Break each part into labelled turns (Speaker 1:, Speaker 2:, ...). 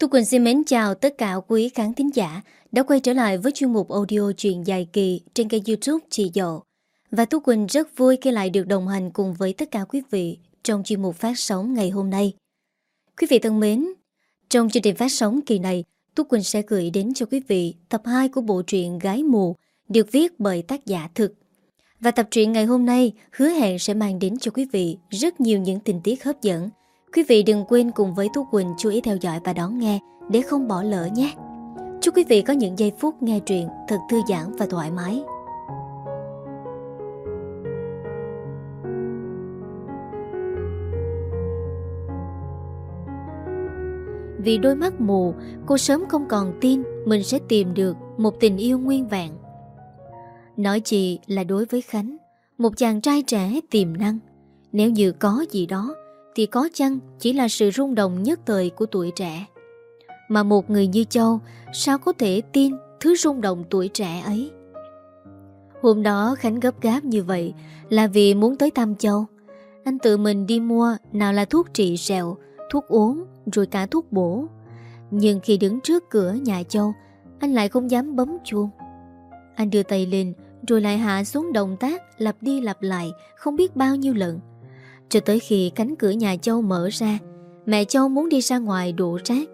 Speaker 1: Tu Quỳnh xin mến chào tất cả quý khán thính giả đã quay trở lại với chuyên mục audio truyện dài kỳ trên kênh youtube Chị Dậu. Và Tu Quỳnh rất vui khi lại được đồng hành cùng với tất cả quý vị trong chuyên mục phát sóng ngày hôm nay. Quý vị thân mến, trong chương trình phát sóng kỳ này, Tu Quỳnh sẽ gửi đến cho quý vị tập 2 của bộ truyện Gái Mù được viết bởi tác giả thực. Và tập truyện ngày hôm nay hứa hẹn sẽ mang đến cho quý vị rất nhiều những tình tiết hấp dẫn Quý vị đừng quên cùng với thu Quỳnh chú ý theo dõi và đón nghe để không bỏ lỡ nhé. Chúc quý vị có những giây phút nghe truyện thật thư giãn và thoải mái. Vì đôi mắt mù, cô sớm không còn tin mình sẽ tìm được một tình yêu nguyên vẹn. Nói chị là đối với Khánh, một chàng trai trẻ tiềm năng. Nếu như có gì đó thì có chăng chỉ là sự rung động nhất thời của tuổi trẻ. Mà một người như Châu sao có thể tin thứ rung động tuổi trẻ ấy? Hôm đó Khánh gấp gáp như vậy là vì muốn tới tam Châu. Anh tự mình đi mua nào là thuốc trị sẹo, thuốc uống rồi cả thuốc bổ. Nhưng khi đứng trước cửa nhà Châu, anh lại không dám bấm chuông. Anh đưa tay lên rồi lại hạ xuống động tác lặp đi lặp lại không biết bao nhiêu lần. Cho tới khi cánh cửa nhà Châu mở ra Mẹ Châu muốn đi ra ngoài đổ rác.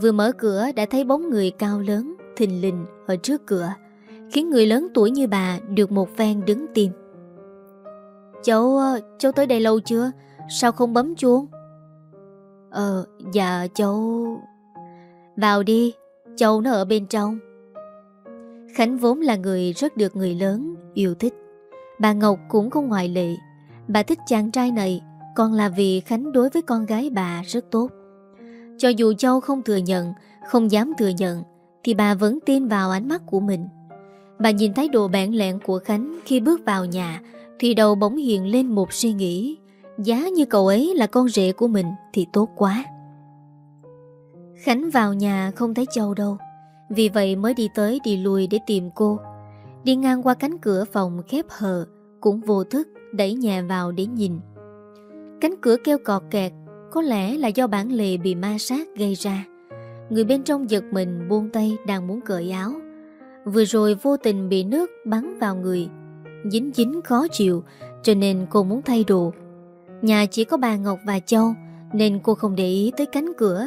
Speaker 1: Vừa mở cửa đã thấy bóng người cao lớn Thình lình ở trước cửa Khiến người lớn tuổi như bà Được một ven đứng tim Châu, Châu tới đây lâu chưa? Sao không bấm chuông? Ờ, dạ Châu... Vào đi, Châu nó ở bên trong. Khánh vốn là người rất được người lớn yêu thích. Bà Ngọc cũng không ngoại lệ Bà thích chàng trai này, Còn là vì Khánh đối với con gái bà rất tốt. Cho dù Châu không thừa nhận, Không dám thừa nhận, Thì bà vẫn tin vào ánh mắt của mình. Bà nhìn thấy đồ bản lẹn của Khánh Khi bước vào nhà, Thì đầu bỗng hiện lên một suy nghĩ. Giá như cậu ấy là con rể của mình Thì tốt quá. Khánh vào nhà không thấy Châu đâu, Vì vậy mới đi tới đi lui để tìm cô. Đi ngang qua cánh cửa phòng khép hờ, Cũng vô thức đẩy nhà vào để nhìn. Cánh cửa kêu cọt kẹt, có lẽ là do bản lề bị ma sát gây ra. Người bên trong giật mình buông tay đang muốn cởi áo. Vừa rồi vô tình bị nước bắn vào người, dính dính khó chịu, cho nên cô muốn thay đồ. Nhà chỉ có bà Ngọc và Châu, nên cô không để ý tới cánh cửa,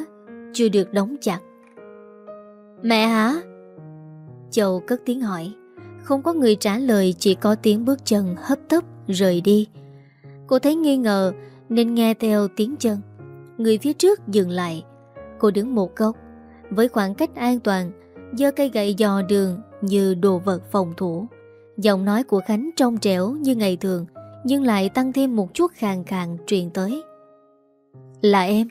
Speaker 1: chưa được đóng chặt. Mẹ hả? Châu cất tiếng hỏi. Không có người trả lời chỉ có tiếng bước chân hấp tấp rời đi. Cô thấy nghi ngờ nên nghe theo tiếng chân. Người phía trước dừng lại. Cô đứng một góc, với khoảng cách an toàn, giơ cây gậy dò đường như đồ vật phòng thủ. Giọng nói của Khánh trong trẻo như ngày thường, nhưng lại tăng thêm một chút khàn khàn truyền tới. Là em.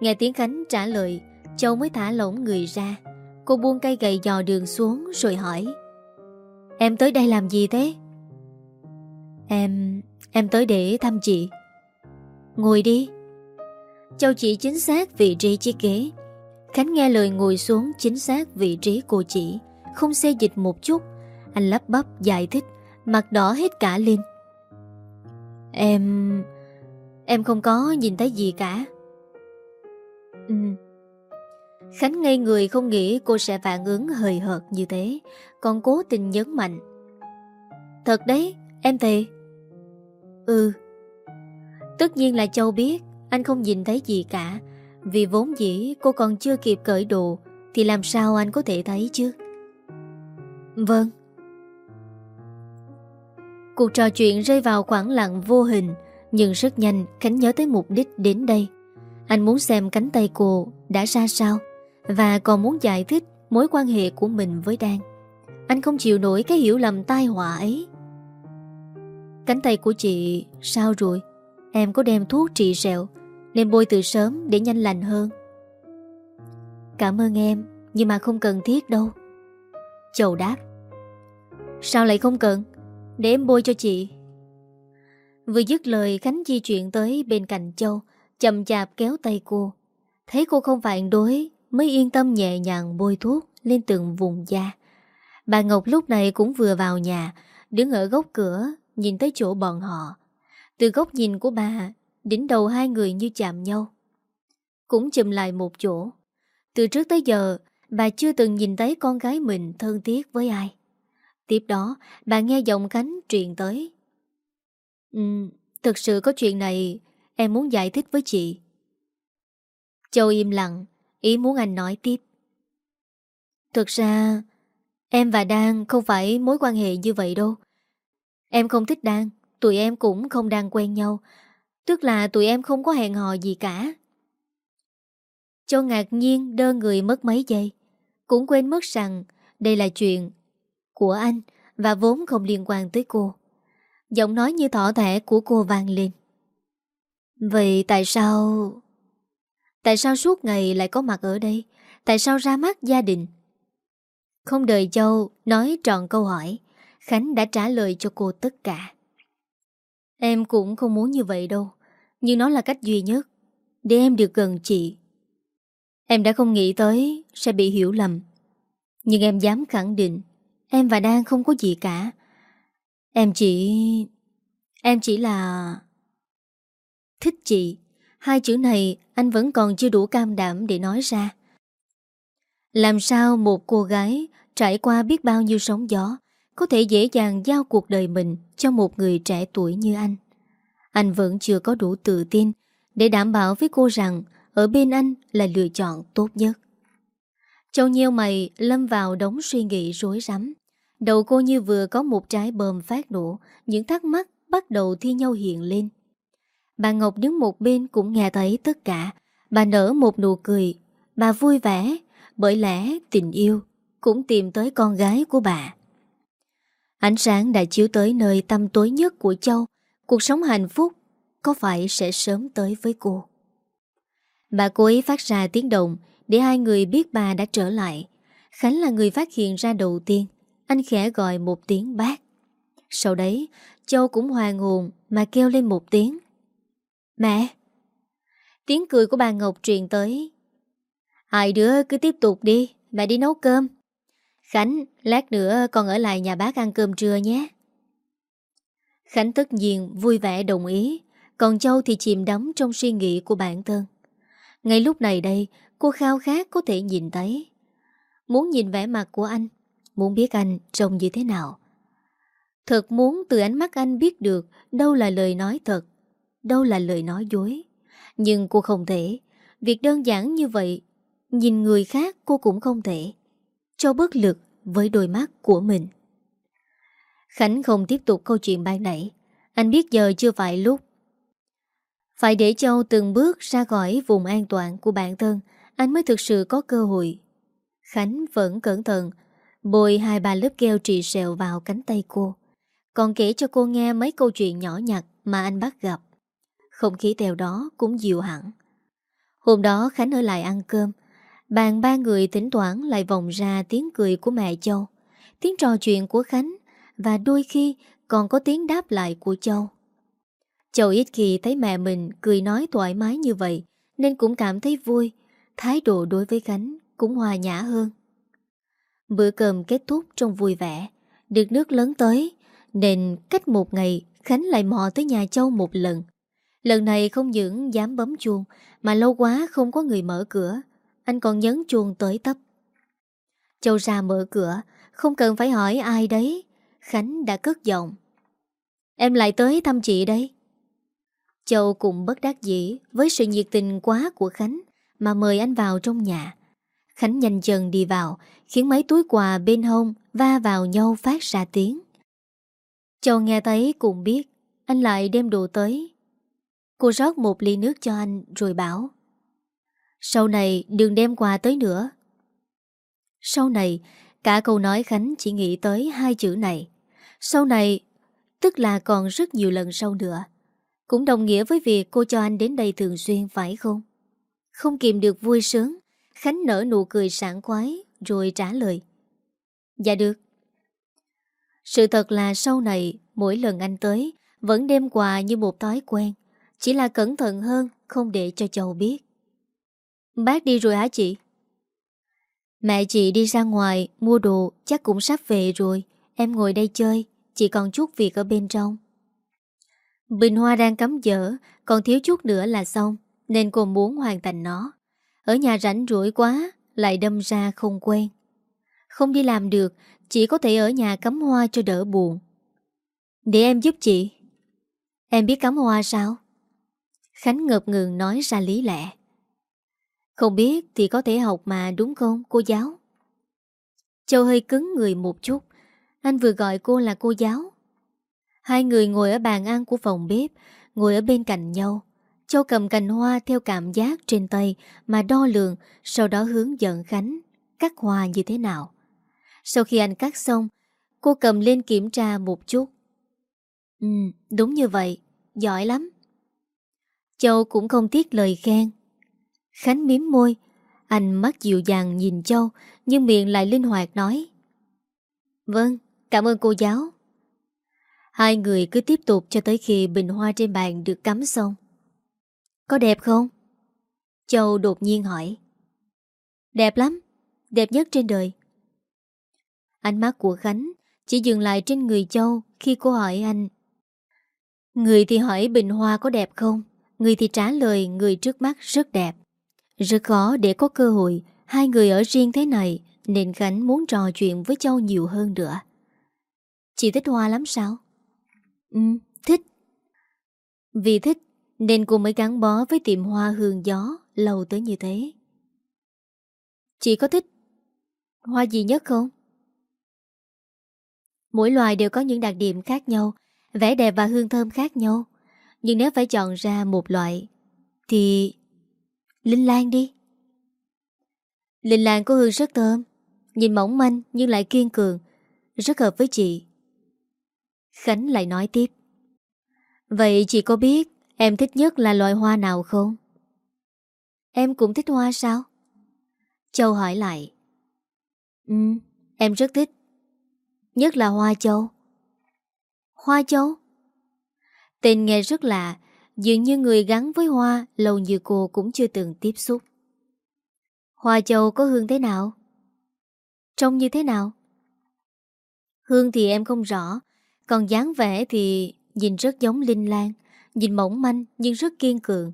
Speaker 1: Nghe tiếng Khánh trả lời, Châu mới thả lỏng người ra. Cô buông cây gậy dò đường xuống rồi hỏi. Em tới đây làm gì thế? Em... em tới để thăm chị. Ngồi đi. Châu chỉ chính xác vị trí chiếc ghế. Khánh nghe lời ngồi xuống chính xác vị trí cô chỉ Không xê dịch một chút. Anh lắp bắp giải thích Mặt đỏ hết cả lên. Em... Em không có nhìn thấy gì cả. Ừ. Khánh ngây người không nghĩ cô sẽ phản ứng hời hợt như thế. Còn cố tình nhấn mạnh. Thật đấy, em thề Ừ. Tất nhiên là Châu biết, Anh không nhìn thấy gì cả. Vì vốn dĩ cô còn chưa kịp cởi đồ, Thì làm sao anh có thể thấy chứ? Vâng. Cuộc trò chuyện rơi vào khoảng lặng vô hình, Nhưng rất nhanh Khánh nhớ tới mục đích đến đây. Anh muốn xem cánh tay cô đã ra sao, Và còn muốn giải thích mối quan hệ của mình với Đan. Anh không chịu nổi cái hiểu lầm tai họa ấy. Cánh tay của chị sao rồi? Em có đem thuốc trị sẹo, Nên bôi từ sớm để nhanh lành hơn. Cảm ơn em, Nhưng mà không cần thiết đâu. Châu đáp. Sao lại không cần? Để em bôi cho chị. Vừa dứt lời, Khánh di chuyển tới bên cạnh Châu, Chậm chạp kéo tay cô. Thấy cô không phản đối, Mới yên tâm nhẹ nhàng bôi thuốc Lên từng vùng da. Bà Ngọc lúc này cũng vừa vào nhà, Đứng ở góc cửa nhìn tới chỗ bọn họ. Từ góc nhìn của bà, đỉnh đầu hai người như chạm nhau. cũng chùm lại một chỗ. Từ trước tới giờ, bà chưa từng nhìn thấy con gái mình thân thiết với ai. Tiếp đó, bà nghe giọng Khánh truyền tới. Ừ, thực sự có chuyện này em muốn giải thích với chị. Châu im lặng, ý muốn anh nói tiếp. Thực ra, em và Đan không phải mối quan hệ như vậy đâu. Em không thích Đan, tụi em cũng không đang quen nhau. Tức là tụi em không có hẹn hò gì cả. Châu ngạc nhiên đơ người mất mấy giây. Cũng quên mất rằng đây là chuyện của anh và vốn không liên quan tới cô. Giọng nói như thỏ thẻ của cô vang lên. Vậy tại sao... Tại sao suốt ngày lại có mặt ở đây? Tại sao ra mắt gia đình? Không đợi Châu nói trọn câu hỏi, Khánh đã trả lời cho cô tất cả. Em cũng không muốn như vậy đâu, nhưng nó là cách duy nhất để em được gần chị. Em đã không nghĩ tới sẽ bị hiểu lầm, nhưng em dám khẳng định em và Đan không có gì cả. Em chỉ... Em chỉ là... Thích chị. Hai chữ này anh vẫn còn chưa đủ cam đảm để nói ra. Làm sao một cô gái trải qua biết bao nhiêu sóng gió có thể dễ dàng giao cuộc đời mình cho một người trẻ tuổi như anh. Anh vẫn chưa có đủ tự tin để đảm bảo với cô rằng ở bên anh là lựa chọn tốt nhất. Châu nhiêu mày lâm vào đống suy nghĩ rối rắm. Đầu cô như vừa có một trái bơm phát nổ, những thắc mắc bắt đầu thi nhau hiện lên. Bà Ngọc đứng một bên cũng nghe thấy tất cả. Bà nở một nụ cười. Bà vui vẻ, bởi lẽ tình yêu cũng tìm tới con gái của bà. Ánh sáng đã chiếu tới nơi tâm tối nhất của Châu. Cuộc sống hạnh phúc có phải sẽ sớm tới với cô. Bà cố ý phát ra tiếng động để hai người biết bà đã trở lại. Khánh là người phát hiện ra đầu tiên. Anh khẽ gọi một tiếng bác. Sau đấy, Châu cũng hoàng hồn mà kêu lên một tiếng. Mẹ! Tiếng cười của bà Ngọc truyền tới. Hai đứa cứ tiếp tục đi, mẹ đi nấu cơm. Khánh, lát nữa con ở lại nhà bác ăn cơm trưa nhé. Khánh tất nhiên vui vẻ đồng ý, còn Châu thì chìm đắm trong suy nghĩ của bản thân. Ngay lúc này đây, cô khao khát có thể nhìn thấy. Muốn nhìn vẻ mặt của anh, muốn biết anh trông như thế nào. Thật muốn từ ánh mắt anh biết được đâu là lời nói thật, đâu là lời nói dối. Nhưng cô không thể. Việc đơn giản như vậy, nhìn người khác cô cũng không thể. Cho bất lực với đôi mắt của mình. Khánh không tiếp tục câu chuyện ban nãy. Anh biết giờ chưa phải lúc. Phải để Châu từng bước ra khỏi vùng an toàn của bản thân, anh mới thực sự có cơ hội. Khánh vẫn cẩn thận, bồi hai ba lớp keo trì sẹo vào cánh tay cô. Còn kể cho cô nghe mấy câu chuyện nhỏ nhặt mà anh bắt gặp. Không khí tèo đó cũng dịu hẳn. Hôm đó Khánh ở lại ăn cơm. Bàn ba người thỉnh thoảng lại vòng ra tiếng cười của mẹ Châu. Tiếng trò chuyện của Khánh và đôi khi còn có tiếng đáp lại của Châu. Châu ít khi thấy mẹ mình cười nói thoải mái như vậy nên cũng cảm thấy vui. Thái độ đối với Khánh cũng hòa nhã hơn. Bữa cơm kết thúc trong vui vẻ. Được nước lớn tới nên cách một ngày Khánh lại mò tới nhà Châu một lần. Lần này không những dám bấm chuông mà lâu quá không có người mở cửa. Anh còn nhấn chuông tới tấp. Châu ra mở cửa, không cần phải hỏi ai đấy. Khánh đã cất giọng. Em lại tới thăm chị đây. Châu cũng bất đắc dĩ với sự nhiệt tình quá của Khánh mà mời anh vào trong nhà. Khánh nhanh chân đi vào, khiến mấy túi quà bên hông va vào nhau phát ra tiếng. Châu nghe thấy cũng biết, anh lại đem đồ tới. Cô rót một ly nước cho anh rồi bảo sau này đừng đem quà tới nữa. Sau này, cả câu nói Khánh chỉ nghĩ tới hai chữ này. Sau này, tức là còn rất nhiều lần sau nữa. Cũng đồng nghĩa với việc cô cho anh đến đây thường xuyên phải không? Không kìm được vui sướng, Khánh nở nụ cười sảng khoái rồi trả lời. Dạ được. Sự thật là sau này, mỗi lần anh tới, vẫn đem quà như một thói quen. Chỉ là cẩn thận hơn, không để cho Châu biết. Bác đi rồi hả chị? Mẹ chị đi ra ngoài, mua đồ, chắc cũng sắp về rồi. Em ngồi đây chơi, chị còn chút việc ở bên trong. Bình hoa đang cắm dở, còn thiếu chút nữa là xong, nên cô muốn hoàn thành nó. Ở nhà rảnh rỗi quá Lại đâm ra không quen Không đi làm được Chỉ có thể ở nhà cắm hoa cho đỡ buồn Để em giúp chị Em biết cắm hoa sao? Khánh ngập ngừng nói ra lý lẽ không biết thì có thể học mà, đúng không, cô giáo? Châu hơi cứng người một chút. Anh vừa gọi cô là cô giáo. Hai người ngồi ở bàn ăn của phòng bếp, Ngồi ở bên cạnh nhau. Châu cầm cành hoa theo cảm giác trên tay Mà đo lường, Sau đó hướng dẫn Khánh Cắt hoa như thế nào. Sau khi anh cắt xong, Cô cầm lên kiểm tra một chút. Ừ đúng như vậy, Giỏi lắm. Châu cũng không tiếc lời khen. Khánh miếm môi. Anh mắt dịu dàng nhìn Châu Nhưng miệng lại linh hoạt nói. Vâng, cảm ơn cô giáo. Hai người cứ tiếp tục cho tới khi bình hoa trên bàn được cắm xong. Có đẹp không? Châu đột nhiên hỏi. Đẹp lắm, đẹp nhất trên đời. Ánh mắt của Khánh chỉ dừng lại trên người Châu khi cô hỏi anh. Người thì hỏi bình hoa có đẹp không? Người thì trả lời người trước mắt rất đẹp. Rất khó để có cơ hội hai người ở riêng thế này nên Khánh muốn trò chuyện với Châu nhiều hơn nữa. Chị thích hoa lắm sao? Ừ, thích. Vì thích nên cô mới gắn bó với tiệm hoa hương gió lâu tới như thế. Chị có thích hoa gì nhất không? Mỗi loài đều có những đặc điểm khác nhau, vẻ đẹp và hương thơm khác nhau. Nhưng nếu phải chọn ra một loại Thì Linh Lan đi Linh Lan có hương rất thơm Nhìn mỏng manh nhưng lại kiên cường Rất hợp với chị Khánh lại nói tiếp Vậy chị có biết Em thích nhất là loại hoa nào không? Em cũng thích hoa sao? Châu hỏi lại Ừ, em rất thích Nhất là hoa châu Hoa châu? Tên nghe rất lạ, dường như người gắn với hoa lâu như cô cũng chưa từng tiếp xúc. Hoa châu có hương thế nào? Trông như thế nào? Hương thì em không rõ, còn dáng vẻ thì nhìn rất giống Linh Lan, nhìn mỏng manh nhưng rất kiên cường.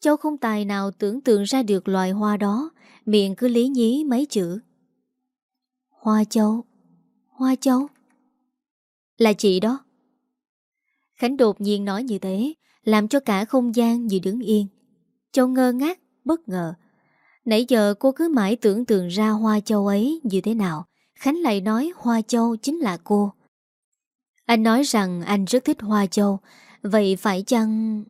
Speaker 1: Châu không tài nào tưởng tượng ra được loài hoa đó, miệng cứ lý nhí mấy chữ. Hoa châu, hoa châu. Là chị đó. Khánh đột nhiên nói như thế Làm cho cả không gian như đứng yên. Châu ngơ ngác, bất ngờ. Nãy giờ cô cứ mãi tưởng tượng ra Hoa Châu ấy như thế nào. Khánh lại nói Hoa Châu chính là cô. Anh nói rằng anh rất thích Hoa Châu Vậy phải chăng...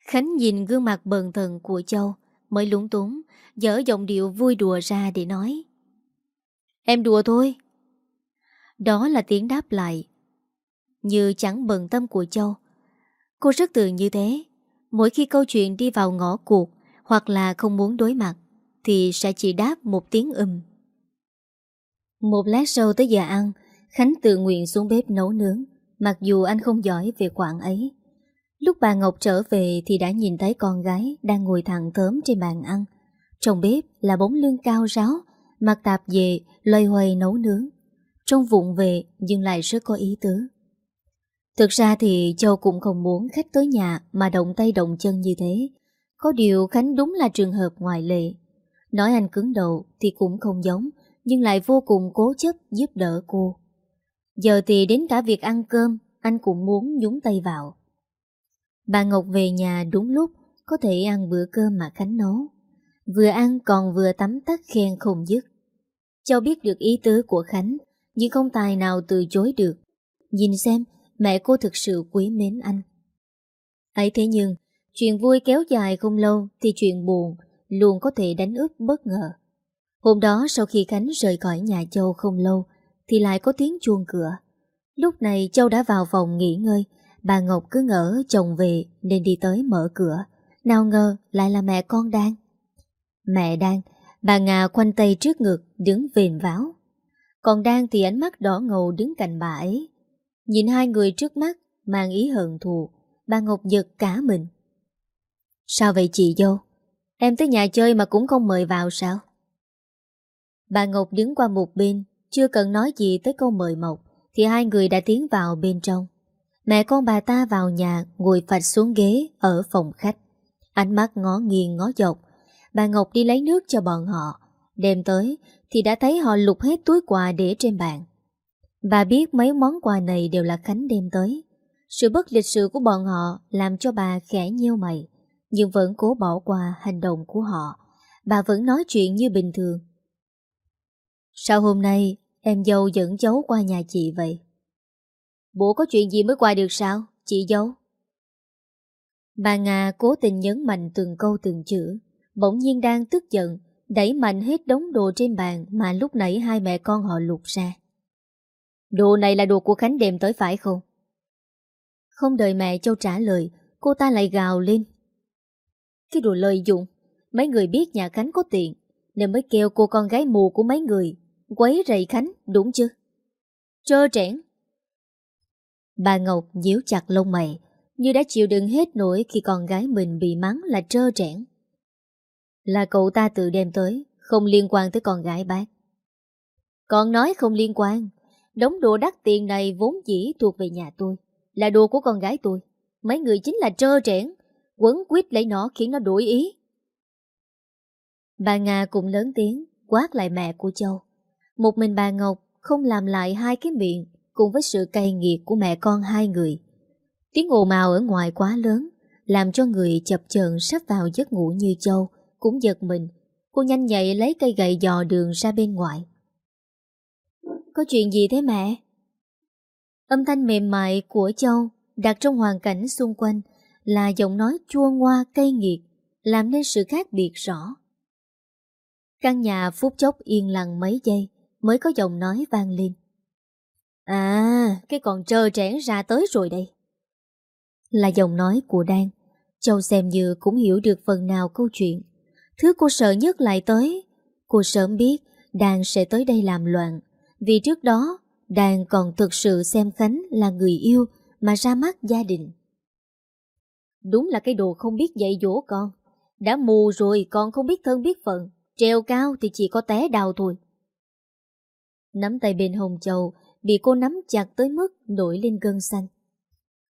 Speaker 1: Khánh nhìn gương mặt bần thần của Châu Mới lúng túng Dở giọng điệu vui đùa ra để nói. Em đùa thôi. Đó là tiếng đáp lại như chẳng bận tâm của Châu. Cô rất tự như thế. Mỗi khi câu chuyện đi vào ngõ cuộc hoặc là không muốn đối mặt thì sẽ chỉ đáp một tiếng ừm. Một lát sau tới giờ ăn, Khánh tự nguyện xuống bếp nấu nướng, mặc dù anh không giỏi về quảng ấy. Lúc bà Ngọc trở về thì đã nhìn thấy con gái đang ngồi thẳng thớm trên bàn ăn. Trong bếp là bóng lưng cao ráo, mặt tạp về, loay hoay nấu nướng. Trông vụng về nhưng lại rất có ý tứ. Thực ra thì Châu cũng không muốn khách tới nhà mà động tay động chân như thế. Có điều Khánh đúng là trường hợp ngoại lệ. Nói anh cứng đầu thì cũng không giống, nhưng lại vô cùng cố chấp giúp đỡ cô. Giờ thì đến cả việc ăn cơm, anh cũng muốn nhúng tay vào. Bà Ngọc về nhà đúng lúc, có thể ăn bữa cơm mà Khánh nấu. Vừa ăn còn vừa tắm tắt khen không dứt. Châu biết được ý tứ của Khánh, nhưng không tài nào từ chối được. Nhìn xem, mẹ cô thực sự quý mến anh. ấy thế nhưng, chuyện vui kéo dài không lâu thì chuyện buồn luôn có thể đánh úp bất ngờ. Hôm đó sau khi Khánh rời khỏi nhà Châu không lâu thì lại có tiếng chuông cửa. Lúc này Châu đã vào phòng nghỉ ngơi, bà Ngọc cứ ngỡ chồng về nên đi tới mở cửa. Nào ngờ lại là mẹ con đang. Mẹ đang, bà Ngà khoanh tay trước ngực đứng vền váo. Còn đang thì ánh mắt đỏ ngầu đứng cạnh bà ấy Nhìn hai người trước mắt, Mang ý hận thù, Bà Ngọc giật cả mình. Sao vậy chị dâu? Em tới nhà chơi mà cũng không mời vào sao? Bà Ngọc đứng qua một bên, Chưa cần nói gì tới câu mời Mộc Thì hai người đã tiến vào bên trong. Mẹ con bà ta vào nhà, Ngồi phạch xuống ghế Ở phòng khách. Ánh mắt ngó nghiêng, ngó dọc. Bà Ngọc đi lấy nước cho bọn họ. Đem tới thì đã thấy họ lục hết túi quà để trên bàn. Bà biết mấy món quà này đều là Khánh đem tới. Sự bất lịch sự của bọn họ làm cho bà khẽ nhiêu mày, nhưng vẫn cố bỏ qua hành động của họ. Bà vẫn nói chuyện như bình thường. Sao hôm nay em dâu dẫn cháu qua nhà chị vậy? Bố có chuyện gì mới qua được sao, chị dâu? Bà Nga cố tình nhấn mạnh từng câu từng chữ, bỗng nhiên đang tức giận, đẩy mạnh hết đống đồ trên bàn mà lúc nãy hai mẹ con họ lục ra. Đồ này là đồ của Khánh đem tới phải không? Không đợi mẹ Châu trả lời, cô ta lại gào lên. Cái đồ lợi dụng, mấy người biết nhà Khánh có tiền, nên mới kêu cô con gái mù của mấy người, quấy rầy Khánh, đúng chứ? Trơ trẽn. Bà Ngọc nhíu chặt lông mày, như đã chịu đựng hết nổi khi con gái mình bị mắng là trơ trẽn. Là cậu ta tự đem tới, không liên quan tới con gái bác. Còn nói không liên quan, đống đồ đắt tiền này vốn dĩ thuộc về nhà tôi, là đồ của con gái tôi. Mấy người chính là trơ trẽn, quấn quýt lấy nó khiến nó đổi ý. Bà Nga cũng lớn tiếng, quát lại mẹ của Châu. Một mình bà Ngọc không làm lại hai cái miệng cùng với sự cay nghiệt của mẹ con hai người. Tiếng ồn ào ở ngoài quá lớn, làm cho người chập chờn sắp vào giấc ngủ như Châu, cũng giật mình. Cô nhanh nhạy lấy cây gậy dò đường ra bên ngoài. Có chuyện gì thế mẹ? Âm thanh mềm mại của Châu đặt trong hoàn cảnh xung quanh là giọng nói chua ngoa cay nghiệt, làm nên sự khác biệt rõ. Căn nhà phút chốc yên lặng mấy giây mới có giọng nói vang lên. À, cái con trơ trẽn ra tới rồi đây. Là giọng nói của Đan. Châu xem như cũng hiểu được phần nào câu chuyện. Thứ cô sợ nhất lại tới. Cô sớm biết Đan sẽ tới đây làm loạn. Vì trước đó, đàn còn thực sự xem Khánh là người yêu mà ra mắt gia đình. Đúng là cái đồ không biết dạy dỗ con. Đã mù rồi còn không biết thân biết phận. Treo cao thì chỉ có té đau thôi. Nắm tay bên hồng châu bị cô nắm chặt tới mức nổi lên gân xanh.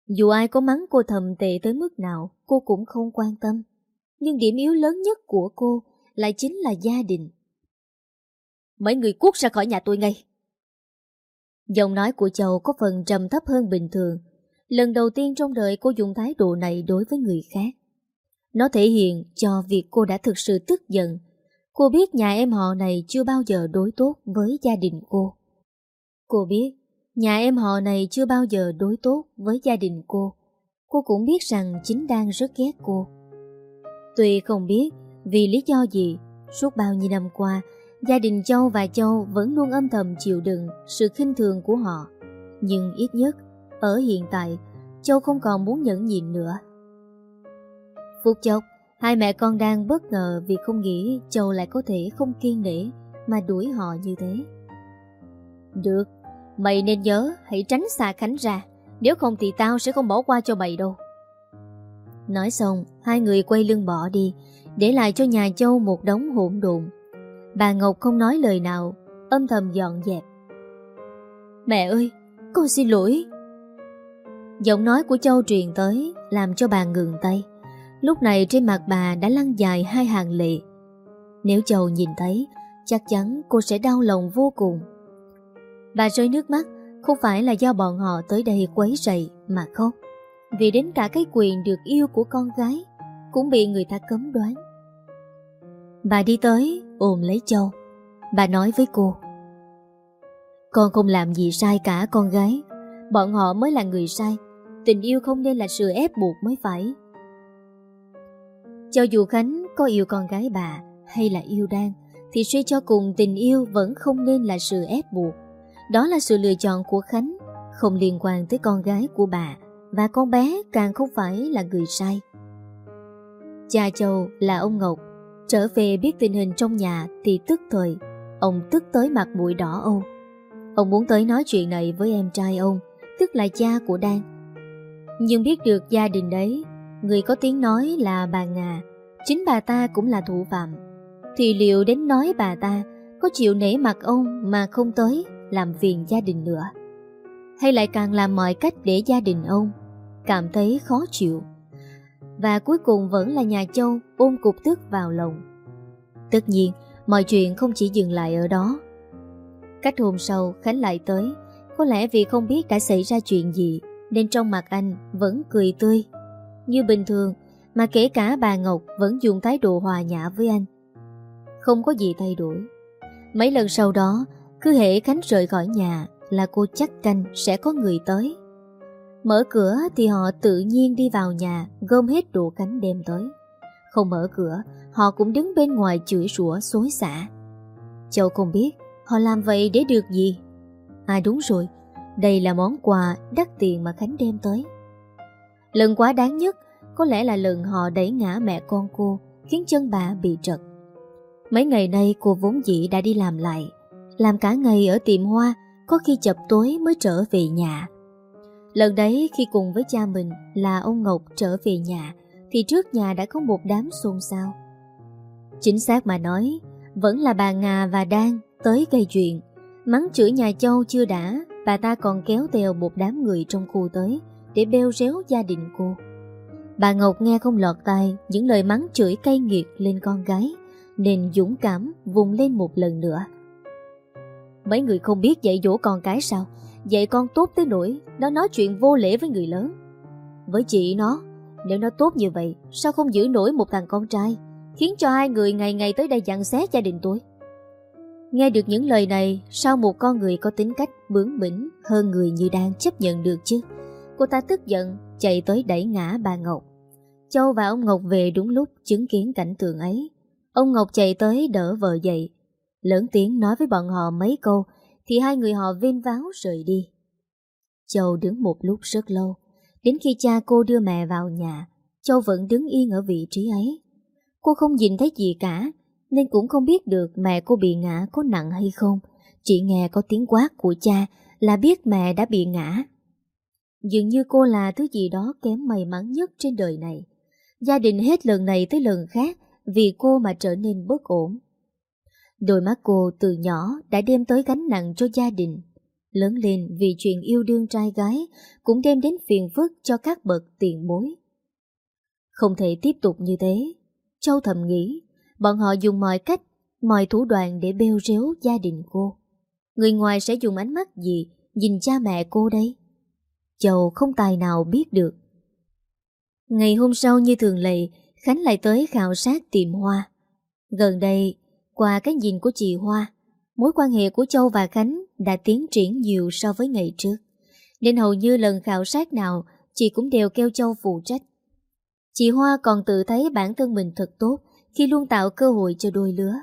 Speaker 1: Dù ai có mắng cô thầm tệ tới mức nào, cô cũng không quan tâm. Nhưng điểm yếu lớn nhất của cô lại chính là gia đình. Mấy người cút ra khỏi nhà tôi ngay. Giọng nói của Châu có phần trầm thấp hơn bình thường. Lần đầu tiên trong đời cô dùng thái độ này đối với người khác. Nó thể hiện cho việc cô đã thực sự tức giận. Cô biết nhà em họ này chưa bao giờ đối tốt với gia đình cô. Cô biết Nhà em họ này chưa bao giờ đối tốt với gia đình cô. Cô cũng biết rằng chính đang rất ghét cô. Tuy không biết vì lý do gì, suốt bao nhiêu năm qua, gia đình Châu và Châu vẫn luôn âm thầm chịu đựng sự khinh thường của họ. Nhưng ít nhất, ở hiện tại, Châu không còn muốn nhẫn nhịn nữa. Phút chốc, hai mẹ con đang bất ngờ vì không nghĩ Châu lại có thể không kiên nể mà đuổi họ như thế. Được, Mày nên nhớ hãy tránh xa Khánh ra Nếu không thì tao sẽ không bỏ qua cho mày đâu Nói xong Hai người quay lưng bỏ đi Để lại cho nhà Châu một đống hỗn độn Bà Ngọc không nói lời nào Âm thầm dọn dẹp. Mẹ ơi Con xin lỗi. Giọng nói của Châu truyền tới Làm cho bà ngừng tay. Lúc này trên mặt bà đã lăn dài hai hàng lệ. Nếu Châu nhìn thấy Chắc chắn cô sẽ đau lòng vô cùng. Bà rơi nước mắt không phải là do bọn họ tới đây quấy rầy mà không. Vì đến cả cái quyền được yêu của con gái cũng bị người ta cấm đoán. Bà đi tới ôm lấy Châu. Bà nói với cô. Con không làm gì sai cả con gái. Bọn họ mới là người sai. Tình yêu không nên là sự ép buộc mới phải. Cho dù Khánh có yêu con gái bà hay là yêu Đan thì suy cho cùng tình yêu vẫn không nên là sự ép buộc. Đó là sự lựa chọn của Khánh, không liên quan tới con gái của bà, và con bé càng không phải là người sai. Cha Châu là ông Ngọc, trở về biết tình hình trong nhà thì tức thời, ông tức tới mặt mũi đỏ âu. Ông muốn tới nói chuyện này với em trai ông, tức là cha của Đan. Nhưng biết được gia đình đấy, người có tiếng nói là bà Ngà, chính bà ta cũng là thủ phạm. Thì liệu đến nói bà ta có chịu nể mặt ông mà không tới làm phiền gia đình nữa hay lại càng làm mọi cách để gia đình ông cảm thấy khó chịu và cuối cùng vẫn là nhà Châu ôm cục tức vào lòng Tất nhiên, mọi chuyện không chỉ dừng lại ở đó. Cách hôm sau, Khánh lại tới. Có lẽ vì không biết đã xảy ra chuyện gì, nên trong mặt anh vẫn cười tươi. Như bình thường, mà kể cả bà Ngọc vẫn dùng thái độ hòa nhã với anh. Không có gì thay đổi. Mấy lần sau đó, cứ hệ Khánh rời khỏi nhà là cô chắc canh sẽ có người tới. Mở cửa thì họ tự nhiên đi vào nhà gom hết đồ cánh đem tới. Không mở cửa, họ cũng đứng bên ngoài chửi rủa xối xả. Châu không biết họ làm vậy để được gì. À đúng rồi, đây là món quà đắt tiền mà Khánh đem tới. Lần quá đáng nhất có lẽ là lần họ đẩy ngã mẹ con cô khiến chân bà bị trật. Mấy ngày nay cô vốn dĩ đã đi làm lại, làm cả ngày ở tiệm hoa, có khi chập tối mới trở về nhà. Lần đấy khi cùng với cha mình là ông Ngọc trở về nhà thì trước nhà đã có một đám xôn xao. Chính xác mà nói, vẫn là bà Ngà và Đan tới gây chuyện. Mắng chửi nhà Châu chưa đã, bà ta còn kéo theo một đám người trong khu tới để bêu réo gia đình cô. Bà Ngọc nghe không lọt tai những lời mắng chửi cay nghiệt lên con gái, nên dũng cảm vùng lên một lần nữa. Mấy người không biết dạy dỗ con cái sao? Dạy con tốt tới nỗi nó nói chuyện vô lễ với người lớn. Với chị nó, nếu nó tốt như vậy, sao không giữ nổi một thằng con trai, khiến cho hai người ngày ngày tới đây dặn xé gia đình tôi? Nghe được những lời này, sao một con người có tính cách bướng bỉnh hơn người như đang chấp nhận được chứ? Cô ta tức giận, chạy tới đẩy ngã bà Ngọc. Châu và ông Ngọc về đúng lúc chứng kiến cảnh tượng ấy. Ông Ngọc chạy tới đỡ vợ dậy. Lớn tiếng nói với bọn họ mấy câu, thì hai người họ vên váo rời đi. Châu đứng một lúc rất lâu, đến khi cha cô đưa mẹ vào nhà, Châu vẫn đứng yên ở vị trí ấy. Cô không nhìn thấy gì cả, nên cũng không biết được mẹ cô bị ngã có nặng hay không. Chỉ nghe có tiếng quát của cha là biết mẹ đã bị ngã. Dường như cô là thứ gì đó kém may mắn nhất trên đời này. Gia đình hết lần này tới lần khác vì cô mà trở nên bất ổn. Đôi mắt cô từ nhỏ đã đem tới gánh nặng cho gia đình. Lớn lên vì chuyện yêu đương trai gái cũng đem đến phiền phức cho các bậc tiền bối. Không thể tiếp tục như thế. Châu thầm nghĩ, bọn họ dùng mọi cách, mọi thủ đoạn để bêu rếu gia đình cô. Người ngoài sẽ dùng ánh mắt gì nhìn cha mẹ cô đây? Châu không tài nào biết được. Ngày hôm sau như thường lệ, Khánh lại tới khảo sát tìm hoa. Gần đây, qua cái nhìn của chị Hoa, mối quan hệ của Châu và Khánh đã tiến triển nhiều so với ngày trước. Nên hầu như lần khảo sát nào, chị cũng đều kêu Châu phụ trách. Chị Hoa còn tự thấy bản thân mình thật tốt khi luôn tạo cơ hội cho đôi lứa.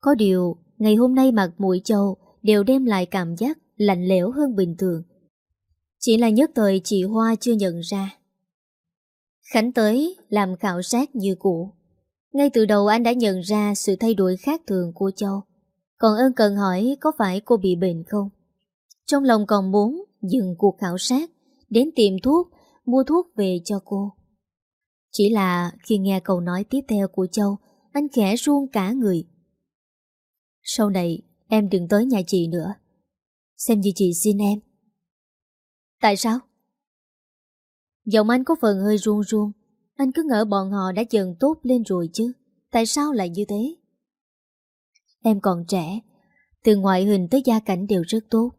Speaker 1: Có điều, ngày hôm nay mặt mũi Châu đều đem lại cảm giác lạnh lẽo hơn bình thường. Chỉ là nhất thời chị Hoa chưa nhận ra. Khánh tới làm khảo sát như cũ. Ngay từ đầu anh đã nhận ra sự thay đổi khác thường của Châu. Còn ơn cần hỏi có phải cô bị bệnh không? Trong lòng còn muốn dừng cuộc khảo sát, đến tìm thuốc, mua thuốc về cho cô. Chỉ là khi nghe câu nói tiếp theo của Châu, anh khẽ run cả người. Sau này, em đừng tới nhà chị nữa. Xem như chị xin em. Tại sao? Giọng anh có phần hơi run run anh cứ ngỡ bọn họ đã dần tốt lên rồi chứ. Tại sao lại như thế? Em còn trẻ. Từ ngoại hình tới gia cảnh đều rất tốt.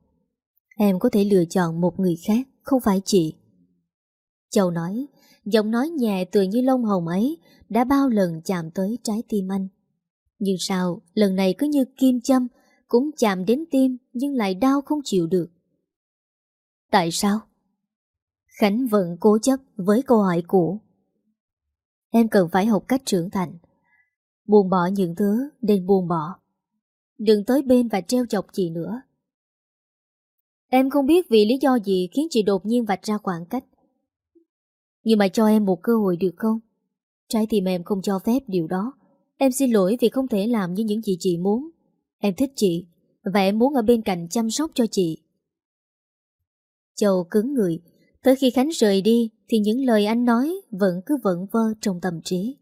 Speaker 1: Em có thể lựa chọn một người khác, Không phải chị. Châu nói, Giọng nói nhẹ tựa như lông hồng ấy Đã bao lần chạm tới trái tim anh. Nhưng sao, lần này cứ như kim châm, Cũng chạm đến tim Nhưng lại đau không chịu được. Tại sao? Khánh vẫn cố chấp với câu hỏi cũ. Em cần phải học cách trưởng thành. Buông bỏ những thứ nên buông bỏ. Đừng tới bên và treo chọc chị nữa. Em không biết vì lý do gì khiến chị đột nhiên vạch ra khoảng cách. Nhưng mà cho em một cơ hội được không? Trái tim em không cho phép điều đó. Em xin lỗi vì không thể làm như những gì chị muốn. Em thích chị Và em muốn ở bên cạnh chăm sóc cho chị. Châu cứng người. Tới khi Khánh rời đi thì những lời anh nói vẫn cứ vẩn vơ trong tâm trí.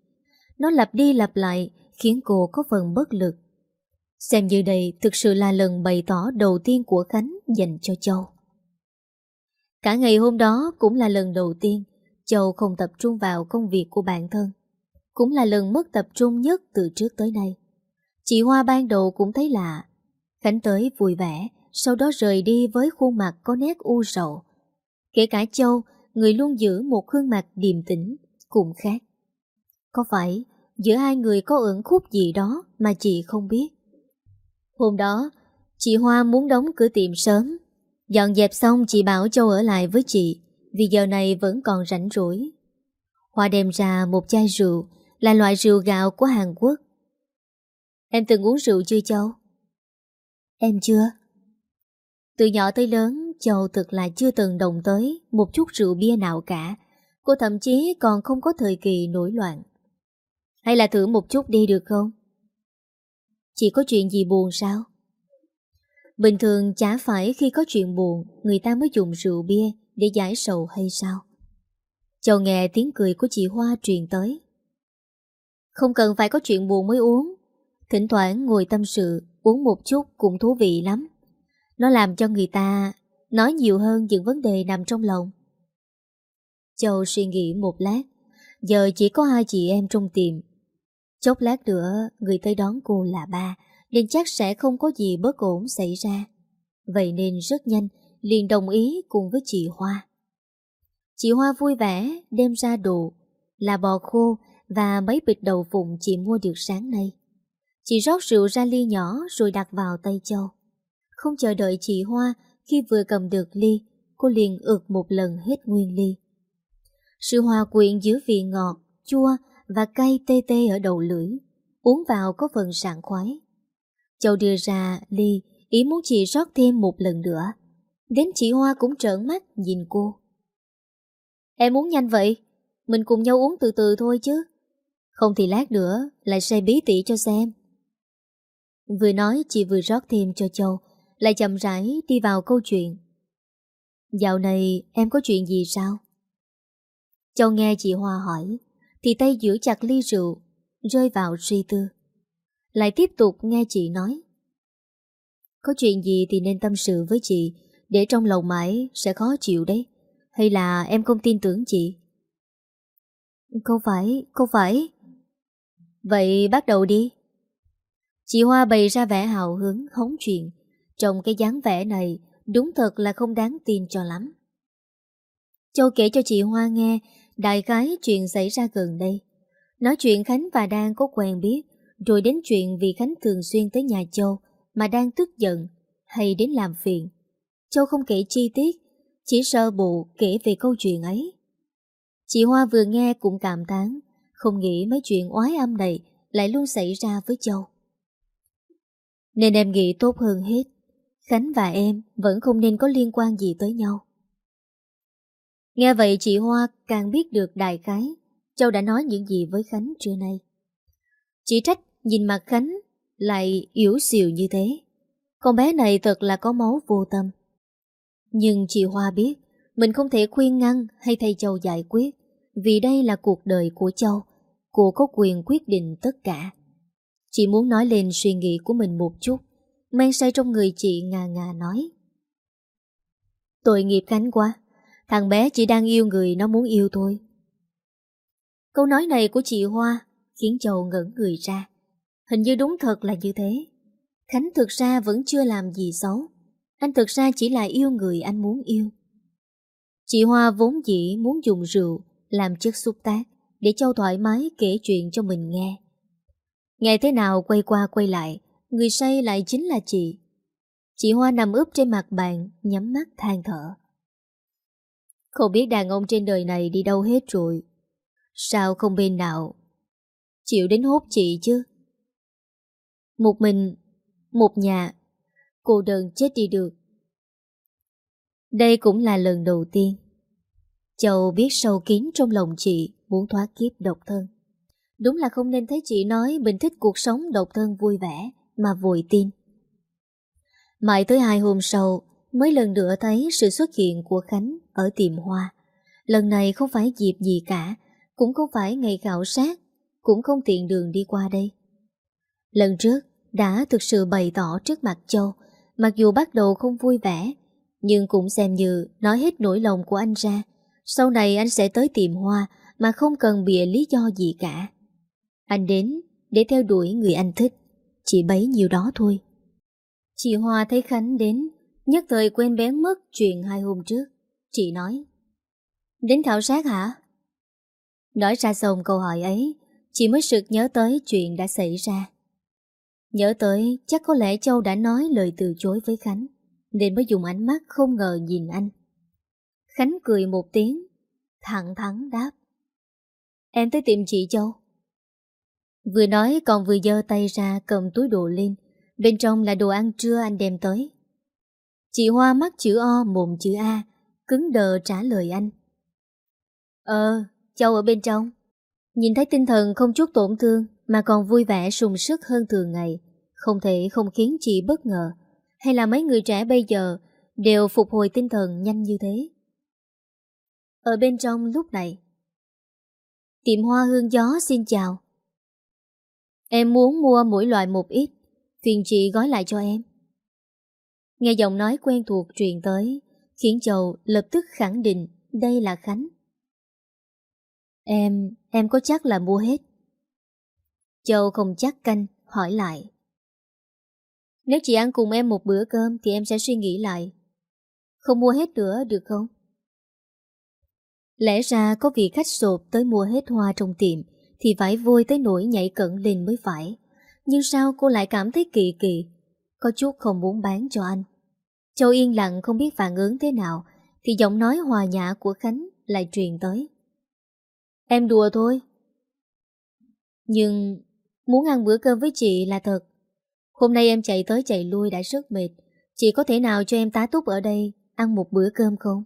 Speaker 1: Nó lặp đi lặp lại khiến cô có phần bất lực. Xem như đây thực sự là lần bày tỏ đầu tiên của Khánh dành cho Châu. Cả ngày hôm đó cũng là lần đầu tiên Châu không tập trung vào công việc của bản thân. Cũng là lần mất tập trung nhất từ trước tới nay. Chị Hoa ban đầu cũng thấy lạ. Khánh tới vui vẻ, sau đó rời đi với khuôn mặt có nét u sầu. Kể cả Châu, người luôn giữ một khuôn mặt điềm tĩnh, cũng khác. Có phải giữa hai người có ẩn khúc gì đó mà chị không biết? Hôm đó, chị Hoa muốn đóng cửa tiệm sớm. Dọn dẹp xong chị bảo Châu ở lại với chị, vì giờ này vẫn còn rảnh rỗi. Hoa đem ra một chai rượu, là loại rượu gạo của Hàn Quốc. Em từng uống rượu chưa Châu? Em chưa. Từ nhỏ tới lớn, Châu thực là chưa từng đồng tới một chút rượu bia nào cả. Cô thậm chí còn không có thời kỳ nổi loạn. Hay là thử một chút đi được không? Chỉ có chuyện gì buồn sao? Bình thường chả phải khi có chuyện buồn người ta mới dùng rượu bia để giải sầu hay sao? Châu nghe tiếng cười của chị Hoa truyền tới. Không cần phải có chuyện buồn mới uống. Thỉnh thoảng ngồi tâm sự, uống một chút cũng thú vị lắm. Nó làm cho người ta nói nhiều hơn những vấn đề nằm trong lòng. Châu suy nghĩ một lát, giờ chỉ có hai chị em trong tiệm. Chốc lát nữa, người tới đón cô là ba, nên chắc sẽ không có gì bất ổn xảy ra. Vậy nên rất nhanh, liền đồng ý cùng với chị Hoa. Chị Hoa vui vẻ đem ra đồ là bò khô và mấy bịch đầu phụng chị mua được sáng nay. Chị rót rượu ra ly nhỏ rồi đặt vào tay Châu. Không chờ đợi chị Hoa, khi vừa cầm được ly, cô liền ực một lần hết nguyên ly. Sự hòa quyện giữa vị ngọt, chua và cay tê tê ở đầu lưỡi, uống vào có phần sảng khoái. Châu đưa ra ly, ý muốn chị rót thêm một lần nữa. Đến chị Hoa cũng trợn mắt nhìn cô. Em uống nhanh vậy? Mình cùng nhau uống từ từ thôi chứ. Không thì lát nữa lại say bí tỉ cho xem. Vừa nói chị vừa rót thêm cho Châu, lại chậm rãi đi vào câu chuyện. Dạo này em có chuyện gì sao? Châu nghe chị Hoa hỏi, thì tay giữ chặt ly rượu, rơi vào suy tư. Lại tiếp tục nghe chị nói. Có chuyện gì thì nên tâm sự với chị, để trong lòng mãi sẽ khó chịu đấy. Hay là em không tin tưởng chị? Không phải, không phải. Vậy bắt đầu đi. Chị Hoa bày ra vẻ hào hứng hóng chuyện. Trong cái dáng vẻ này đúng thật là không đáng tin cho lắm. Châu kể cho chị Hoa nghe đại khái chuyện xảy ra gần đây. Nói chuyện Khánh và Đan có quen biết, rồi đến chuyện vì Khánh thường xuyên tới nhà Châu mà đang tức giận hay đến làm phiền. Châu không kể chi tiết, chỉ sơ bộ kể về câu chuyện ấy. Chị Hoa vừa nghe cũng cảm thán không nghĩ mấy chuyện oái âm này lại luôn xảy ra với Châu. Nên em nghĩ tốt hơn hết, Khánh và em vẫn không nên có liên quan gì tới nhau. Nghe vậy chị Hoa càng biết được đại khái Châu đã nói những gì với Khánh trưa nay. Chị trách nhìn mặt Khánh lại yếu xìu như thế. Con bé này thật là có máu vô tâm. Nhưng chị Hoa biết mình không thể khuyên ngăn hay thay Châu giải quyết, vì đây là cuộc đời của Châu. Cô có quyền quyết định tất cả. Chị muốn nói lên suy nghĩ của mình một chút men say trong người chị ngà ngà nói. Tội nghiệp Khánh quá. Thằng bé chỉ đang yêu người nó muốn yêu thôi. Câu nói này của chị Hoa khiến Châu ngẩn người ra. Hình như đúng thật là như thế. Khánh thực ra vẫn chưa làm gì xấu. Anh thực ra chỉ là yêu người anh muốn yêu. Chị Hoa vốn dĩ muốn dùng rượu làm chất xúc tác để Châu thoải mái kể chuyện cho mình nghe. Nghe thế nào quay qua quay lại, người say lại chính là chị. Chị Hoa nằm ướp trên mặt bàn, nhắm mắt than thở. Không biết đàn ông trên đời này đi đâu hết rồi. Sao không bên nào chịu đến hốt chị chứ? Một mình, một nhà, cô đơn chết đi được. Đây cũng là lần đầu tiên Châu biết sâu kín trong lòng chị muốn thoát kiếp độc thân. Đúng là không nên thấy chị nói mình thích cuộc sống độc thân vui vẻ mà vội tin. Mãi tới hai hôm sau mới lần nữa thấy sự xuất hiện của Khánh ở tiệm hoa. Lần này không phải dịp gì cả, cũng không phải ngày khảo sát, cũng không tiện đường đi qua đây. Lần trước đã thực sự bày tỏ trước mặt Châu, mặc dù bắt đầu không vui vẻ, nhưng cũng xem như nói hết nỗi lòng của anh ra. Sau này anh sẽ tới tiệm hoa mà không cần bịa lý do gì cả. Anh đến để theo đuổi người anh thích, chỉ bấy nhiêu đó thôi. Chị Hoa thấy Khánh đến, Nhất thời quên bén mất chuyện hai hôm trước. Chị nói, Đến khảo sát hả? Nói ra xong câu hỏi ấy, Chị mới sực nhớ tới chuyện đã xảy ra. Nhớ tới chắc có lẽ Châu đã nói lời từ chối với Khánh, Nên mới dùng ánh mắt không ngờ nhìn anh. Khánh cười một tiếng, Thẳng thắn đáp, Em tới tìm chị Châu. Vừa nói còn vừa dơ tay ra cầm túi đồ lên. Bên trong là đồ ăn trưa anh đem tới. Chị Hoa mắt chữ O mồm chữ A Cứng đờ trả lời anh. Ờ, Châu ở bên trong. Nhìn thấy tinh thần không chút tổn thương Mà còn vui vẻ sùng sức hơn thường ngày. Không thể không khiến chị bất ngờ. Hay là mấy người trẻ bây giờ Đều phục hồi tinh thần nhanh như thế? Ở bên trong lúc này Tiệm hoa hương gió xin chào. Em muốn mua mỗi loại một ít. Phiền chị gói lại cho em. Nghe giọng nói quen thuộc truyền tới Khiến Châu lập tức khẳng định Đây là Khánh. Em, em có chắc là mua hết? Châu không chắc canh Hỏi lại. Nếu chị ăn cùng em một bữa cơm Thì em sẽ suy nghĩ lại. Không mua hết nữa được không? Lẽ ra có vị khách sộp tới mua hết hoa trong tiệm thì phải vui tới nỗi nhảy cẩn lên mới phải. Nhưng sao cô lại cảm thấy kỳ kỳ? Có chút không muốn bán cho anh. Châu yên lặng không biết phản ứng thế nào Thì giọng nói hòa nhã của Khánh lại truyền tới. Em đùa thôi. Nhưng Muốn ăn bữa cơm với chị là thật. Hôm nay em chạy tới chạy lui đã rất mệt. Chị có thể nào cho em tá túc ở đây Ăn một bữa cơm không?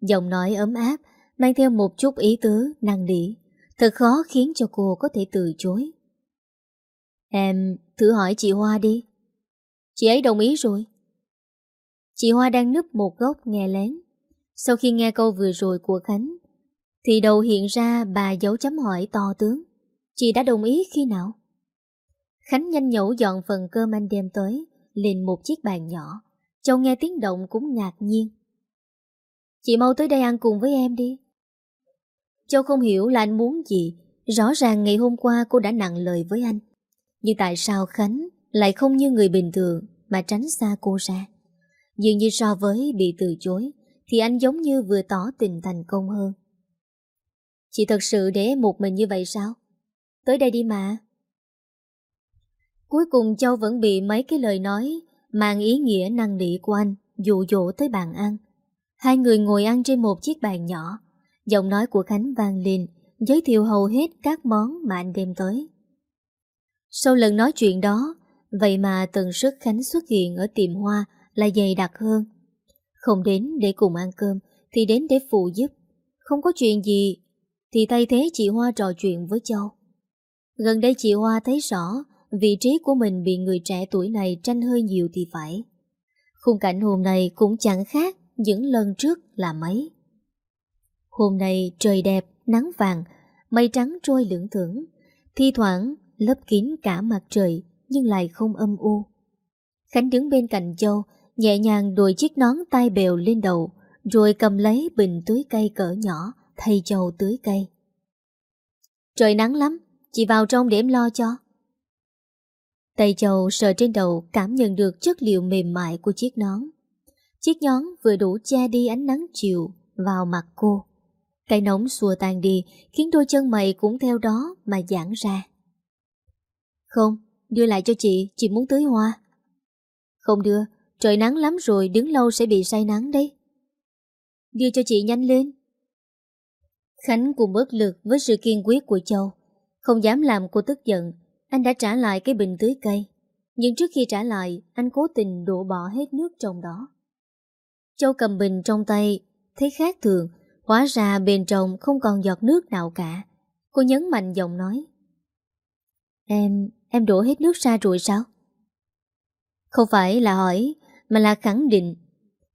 Speaker 1: Giọng nói ấm áp Mang theo một chút ý tứ, năng nỉ. Thật khó khiến cho cô có thể từ chối. Em thử hỏi chị Hoa đi. Chị ấy đồng ý rồi. Chị Hoa đang núp một góc nghe lén. Sau khi nghe câu vừa rồi của Khánh, Thì đầu hiện ra bà dấu chấm hỏi to tướng. Chị đã đồng ý khi nào? Khánh nhanh nhẩu dọn phần cơm anh đem tới, Lên một chiếc bàn nhỏ. Châu nghe tiếng động cũng ngạc nhiên. Chị mau tới đây ăn cùng với em đi. Châu không hiểu là anh muốn gì. Rõ ràng ngày hôm qua cô đã nặng lời với anh. Nhưng tại sao Khánh Lại không như người bình thường Mà tránh xa cô ra? Dường như so với bị từ chối, Thì anh giống như vừa tỏ tình thành công hơn. Chị thật sự để một mình như vậy sao? Tới đây đi mà. Cuối cùng Châu vẫn bị mấy cái lời nói Mang ý nghĩa năng nỉ của anh Dụ dỗ tới bàn ăn. Hai người ngồi ăn trên một chiếc bàn nhỏ Giọng nói của Khánh vang lên, Giới thiệu hầu hết các món mà anh đem tới. Sau lần nói chuyện đó, Vậy mà tần suất Khánh xuất hiện ở tiệm hoa là dày đặc hơn. Không đến để cùng ăn cơm, Thì đến để phụ giúp. Không có chuyện gì, Thì thay thế chị Hoa trò chuyện với Châu. Gần đây chị Hoa thấy rõ Vị trí của mình bị người trẻ tuổi này tranh hơi nhiều thì phải. Khung cảnh hôm nay cũng chẳng khác những lần trước là mấy. Hôm nay trời đẹp, nắng vàng, mây trắng trôi lưỡng thưởng, thi thoảng lấp kín cả mặt trời nhưng lại không âm u. Khánh đứng bên cạnh Châu, nhẹ nhàng đùi chiếc nón tai bèo lên đầu, rồi cầm lấy bình tưới cây cỡ nhỏ, thay Châu tưới cây. Trời nắng lắm, chị vào trong để em lo cho. Tay Châu sờ trên đầu cảm nhận được chất liệu mềm mại của chiếc nón. Chiếc nhón vừa đủ che đi ánh nắng chiều vào mặt cô. Cái nóng xua tan đi khiến đôi chân mày cũng theo đó mà giãn ra. Không, đưa lại cho chị, chị muốn tưới hoa. Không đưa, trời nắng lắm rồi đứng lâu sẽ bị say nắng đấy. Đưa cho chị nhanh lên. Khánh cũng bất lực với sự kiên quyết của Châu. Không dám làm cô tức giận, anh đã trả lại cái bình tưới cây. Nhưng trước khi trả lại, anh cố tình đổ bỏ hết nước trong đó. Châu cầm bình trong tay, thấy khác thường, hóa ra bên trong không còn giọt nước nào cả. Cô nhấn mạnh giọng nói. Em, em đổ hết nước ra rồi sao? Không phải là hỏi, mà là khẳng định.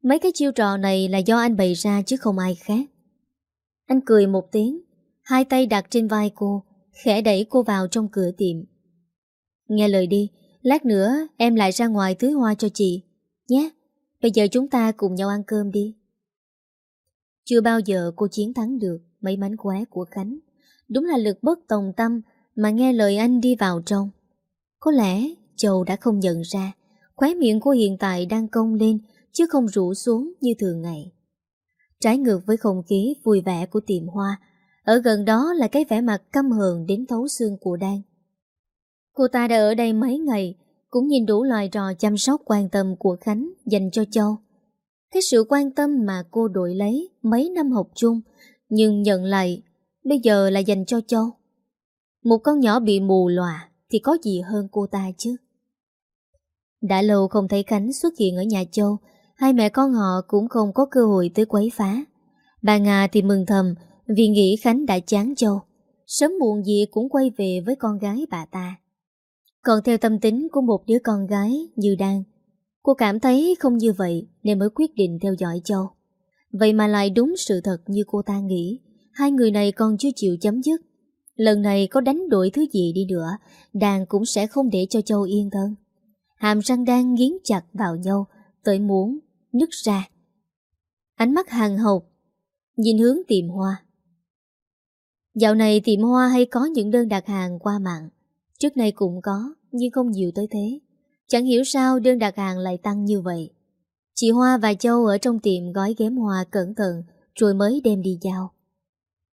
Speaker 1: Mấy cái chiêu trò này là do anh bày ra chứ không ai khác. Anh cười một tiếng, hai tay đặt trên vai cô, khẽ đẩy cô vào trong cửa tiệm. Nghe lời đi, lát nữa em lại ra ngoài tưới hoa cho chị, nhé. Bây giờ chúng ta cùng nhau ăn cơm đi. Chưa bao giờ cô chiến thắng được mấy mánh khóe của Khánh. Đúng là lực bất tòng tâm mà nghe lời anh đi vào trong. Có lẽ Châu đã không nhận ra, Khóe miệng cô hiện tại đang cong lên, Chứ không rủ xuống như thường ngày Trái ngược với không khí vui vẻ của tiệm hoa, Ở gần đó là cái vẻ mặt căm hờn đến thấu xương của Đan Cô ta đã ở đây mấy ngày, Cũng nhìn đủ loài trò chăm sóc quan tâm của Khánh dành cho Châu cái sự quan tâm mà cô đổi lấy mấy năm học chung, Nhưng nhận lại, Bây giờ là dành cho Châu. Một con nhỏ bị mù lòa Thì có gì hơn cô ta chứ? Đã lâu không thấy Khánh xuất hiện ở nhà Châu, Hai mẹ con họ cũng không có cơ hội tới quấy phá. Bà Nga thì mừng thầm Vì nghĩ Khánh đã chán Châu. Sớm muộn gì cũng quay về với con gái bà ta. Còn theo tâm tính của một đứa con gái như đang Cô cảm thấy không như vậy Nên mới quyết định theo dõi Châu. Vậy mà lại đúng sự thật như cô ta nghĩ, Hai người này còn chưa chịu chấm dứt. Lần này có đánh đổi thứ gì đi nữa Đàn cũng sẽ không để cho Châu yên thân. Hàm răng đang nghiến chặt vào nhau, Tới muốn nứt ra. Ánh mắt hàng hộp Nhìn hướng tiệm hoa. Dạo này tiệm hoa hay có những đơn đặt hàng qua mạng? Trước nay cũng có, Nhưng không nhiều tới thế. Chẳng hiểu sao đơn đặt hàng lại tăng như vậy Chị Hoa và Châu ở trong tiệm gói ghém hoa cẩn thận Rồi mới đem đi giao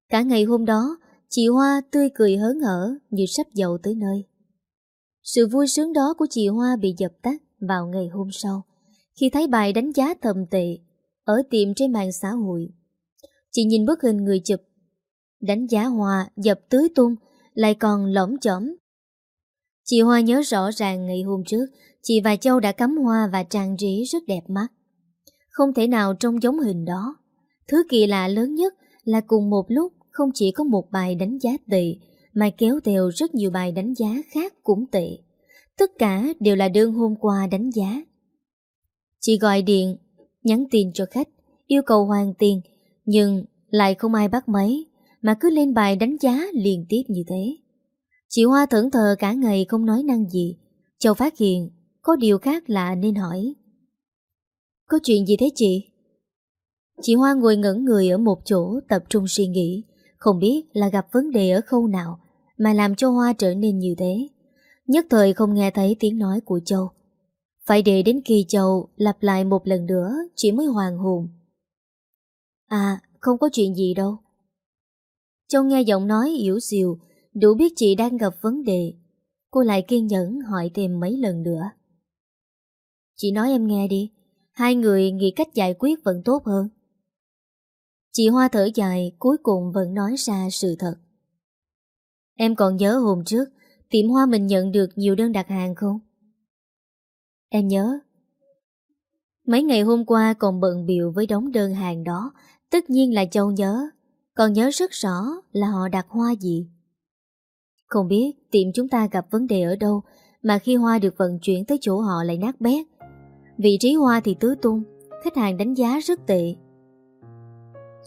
Speaker 1: Cả ngày hôm đó, chị Hoa tươi cười hớn hở như sắp dậu tới nơi. Sự vui sướng đó của chị Hoa bị dập tắt vào ngày hôm sau, khi thấy bài đánh giá thầm tệ ở tiệm trên mạng xã hội. Chị nhìn bức hình người chụp, đánh giá Hoa dập tưới tung, lại còn lõm chỏm. Chị Hoa nhớ rõ ràng ngày hôm trước, chị và Châu đã cắm hoa và trang trí rất đẹp mắt. Không thể nào trông giống hình đó. Thứ kỳ lạ lớn nhất là cùng một lúc không chỉ có một bài đánh giá tệ mà kéo theo rất nhiều bài đánh giá khác cũng tệ. Tất cả đều là đơn hôm qua đánh giá. Chị gọi điện, nhắn tin cho khách, yêu cầu hoàn tiền, nhưng lại không ai bắt máy, mà cứ lên bài đánh giá liên tiếp như thế. Chị Hoa thẫn thờ cả ngày không nói năng gì. Châu phát hiện có điều khác lạ nên hỏi. Có chuyện gì thế chị? Chị Hoa ngồi ngẩn người ở một chỗ tập trung suy nghĩ, không biết là gặp vấn đề ở khâu nào mà làm cho Hoa trở nên như thế. Nhất thời không nghe thấy tiếng nói của Châu. Phải để đến khi Châu lặp lại một lần nữa chị mới hoàng hồn. À, không có chuyện gì đâu. Châu nghe giọng nói yếu xìu, đủ biết chị đang gặp vấn đề. Cô lại kiên nhẫn hỏi thêm mấy lần nữa. Chị nói em nghe đi, hai người nghĩ cách giải quyết vẫn tốt hơn. Chị Hoa thở dài cuối cùng vẫn nói ra sự thật. Em còn nhớ hôm trước tiệm hoa mình nhận được nhiều đơn đặt hàng không? Em nhớ. Mấy ngày hôm qua còn bận biểu với đống đơn hàng đó, tất nhiên là Châu nhớ, còn nhớ rất rõ là họ đặt hoa gì. Không biết tiệm chúng ta gặp vấn đề ở đâu mà khi hoa được vận chuyển tới chỗ họ lại nát bét. Vị trí hoa thì tứ tung, khách hàng đánh giá rất tệ.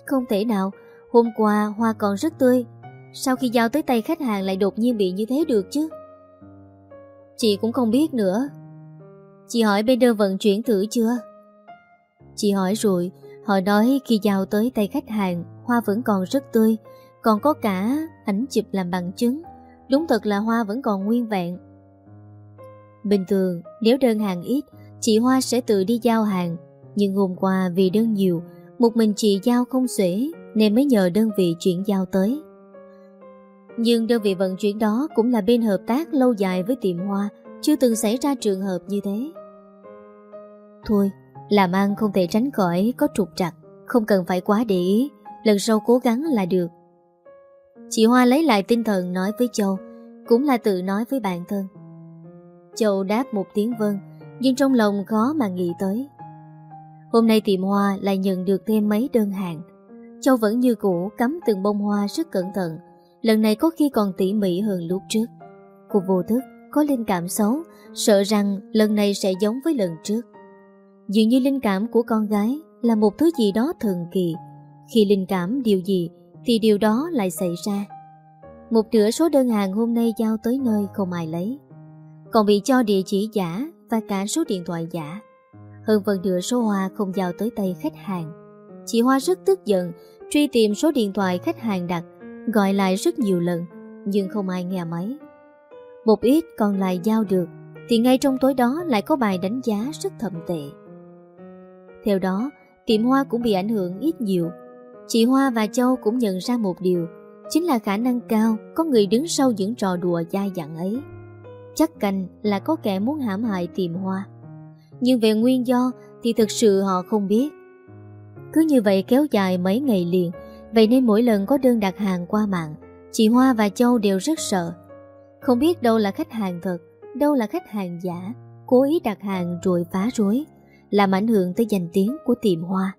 Speaker 1: Không thể nào, hôm qua hoa còn rất tươi, sau khi giao tới tay khách hàng lại đột nhiên bị như thế được chứ? Chị cũng không biết nữa. Chị hỏi bên đơn vận chuyển thử chưa? Chị hỏi rồi, họ nói khi giao tới tay khách hàng, hoa vẫn còn rất tươi, còn có cả ảnh chụp làm bằng chứng. Đúng thật là hoa vẫn còn nguyên vẹn. Bình thường, nếu đơn hàng ít, chị Hoa sẽ tự đi giao hàng. Nhưng hôm qua vì đơn nhiều, một mình chị giao không xuể Nên mới nhờ đơn vị chuyển giao tới Nhưng đơn vị vận chuyển đó Cũng là bên hợp tác lâu dài với tiệm hoa Chưa từng xảy ra trường hợp như thế Thôi Làm ăn không thể tránh khỏi Có trục trặc Không cần phải quá để ý Lần sau cố gắng là được Chị Hoa lấy lại tinh thần nói với Châu, Cũng là tự nói với bản thân. Châu đáp một tiếng vâng Nhưng trong lòng khó mà nghĩ tới. Hôm nay tiệm hoa lại nhận được thêm mấy đơn hàng. Châu vẫn như cũ cắm từng bông hoa rất cẩn thận, Lần này có khi còn tỉ mỉ hơn lúc trước. Cô vô thức, có linh cảm xấu, Sợ rằng lần này sẽ giống với lần trước. Dường như linh cảm của con gái Là một thứ gì đó thần kỳ. Khi linh cảm điều gì thì điều đó lại xảy ra Một nửa số đơn hàng hôm nay giao tới nơi không ai lấy Còn bị cho địa chỉ giả Và cả số điện thoại giả hơn phần nửa số hoa không giao tới tay khách hàng. Chị Hoa rất tức giận, truy tìm số điện thoại khách hàng đặt, gọi lại rất nhiều lần, nhưng không ai nghe máy. Một ít còn lại giao được Thì ngay trong tối đó lại có bài đánh giá rất thậm tệ Theo đó Tiệm hoa cũng bị ảnh hưởng ít nhiều Chị Hoa và Châu cũng nhận ra một điều, Chính là khả năng cao Có người đứng sau những trò đùa dai dặn ấy. Chắc cành là có kẻ muốn hãm hại tiệm hoa. Nhưng về nguyên do Thì thực sự họ không biết. Cứ như vậy kéo dài mấy ngày liền, Vậy nên mỗi lần có đơn đặt hàng qua mạng, Chị Hoa và Châu đều rất sợ. Không biết đâu là khách hàng thật, Đâu là khách hàng giả, Cố ý đặt hàng rồi phá rối, Làm ảnh hưởng tới danh tiếng của tiệm hoa.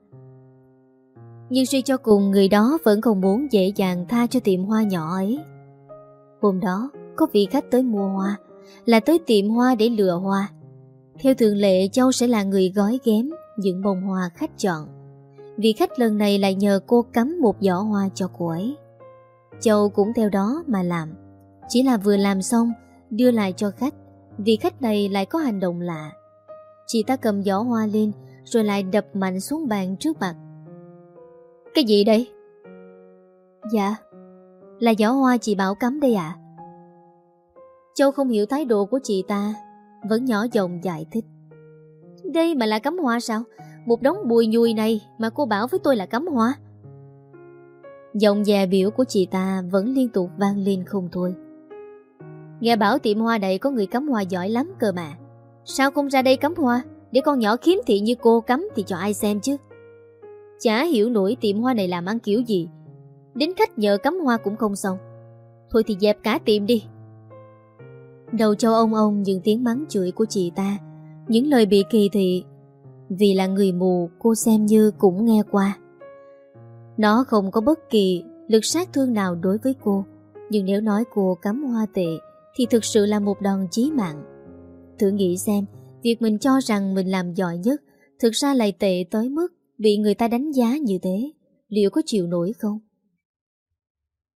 Speaker 1: Nhưng suy cho cùng, Người đó vẫn không muốn dễ dàng tha cho tiệm hoa nhỏ ấy. Hôm đó, Có vị khách tới mua hoa, Là tới tiệm hoa để lừa hoa. Theo thường lệ, Châu sẽ là người gói ghém Những bông hoa khách chọn. Vị khách lần này lại nhờ cô cắm một giỏ hoa cho cô ấy. Châu cũng theo đó mà làm. Chỉ là vừa làm xong, Đưa lại cho khách vị khách này lại có hành động lạ. Chị ta cầm giỏ hoa lên, Rồi lại đập mạnh xuống bàn trước mặt. Cái gì đây? Dạ Là giỏ hoa chị bảo cắm đây ạ. Châu không hiểu thái độ của chị ta Vẫn nhỏ giọng giải thích. Đây mà là cắm hoa sao? Một đống bùi nhùi này Mà cô bảo với tôi là cắm hoa. Giọng dè biểu của chị ta Vẫn liên tục vang lên không thôi. Nghe bảo tiệm hoa đây có người cắm hoa giỏi lắm cơ mà. Sao không ra đây cắm hoa? Để con nhỏ khiếm thị như cô cắm Thì cho ai xem chứ Chả hiểu nổi tiệm hoa này làm ăn kiểu gì. Đến khách nhờ cắm hoa cũng không xong. Thôi thì dẹp cả tiệm đi. Đầu châu ông ông những tiếng mắng chửi của chị ta. Những lời bị kỳ thị, Vì là người mù, cô xem như cũng nghe qua. Nó không có bất kỳ lực sát thương nào đối với cô. Nhưng nếu nói cô cắm hoa tệ, Thì thực sự là một đòn chí mạng. Thử nghĩ xem, Việc mình cho rằng mình làm giỏi nhất Thực ra lại tệ tới mức Bị người ta đánh giá như thế, Liệu có chịu nổi không?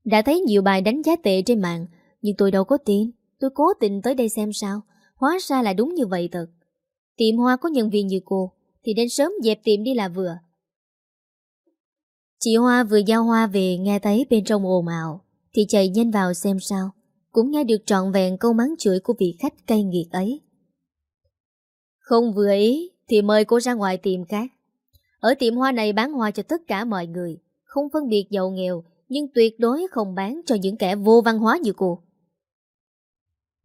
Speaker 1: Đã thấy nhiều bài đánh giá tệ trên mạng, Nhưng tôi đâu có tin. Tôi cố tình tới đây xem sao. Hóa ra là đúng như vậy thật. Tiệm hoa có nhân viên như cô, Thì nên sớm dẹp tiệm đi là vừa. Chị Hoa vừa giao hoa về, Nghe thấy bên trong ồn ào, Thì chạy nhanh vào xem sao. Cũng nghe được trọn vẹn câu mắng chửi của vị khách cay nghiệt ấy. Không vừa ý, Thì mời cô ra ngoài tìm khác. Ở tiệm hoa này bán hoa cho tất cả mọi người Không phân biệt giàu nghèo Nhưng tuyệt đối không bán cho những kẻ vô văn hóa như cô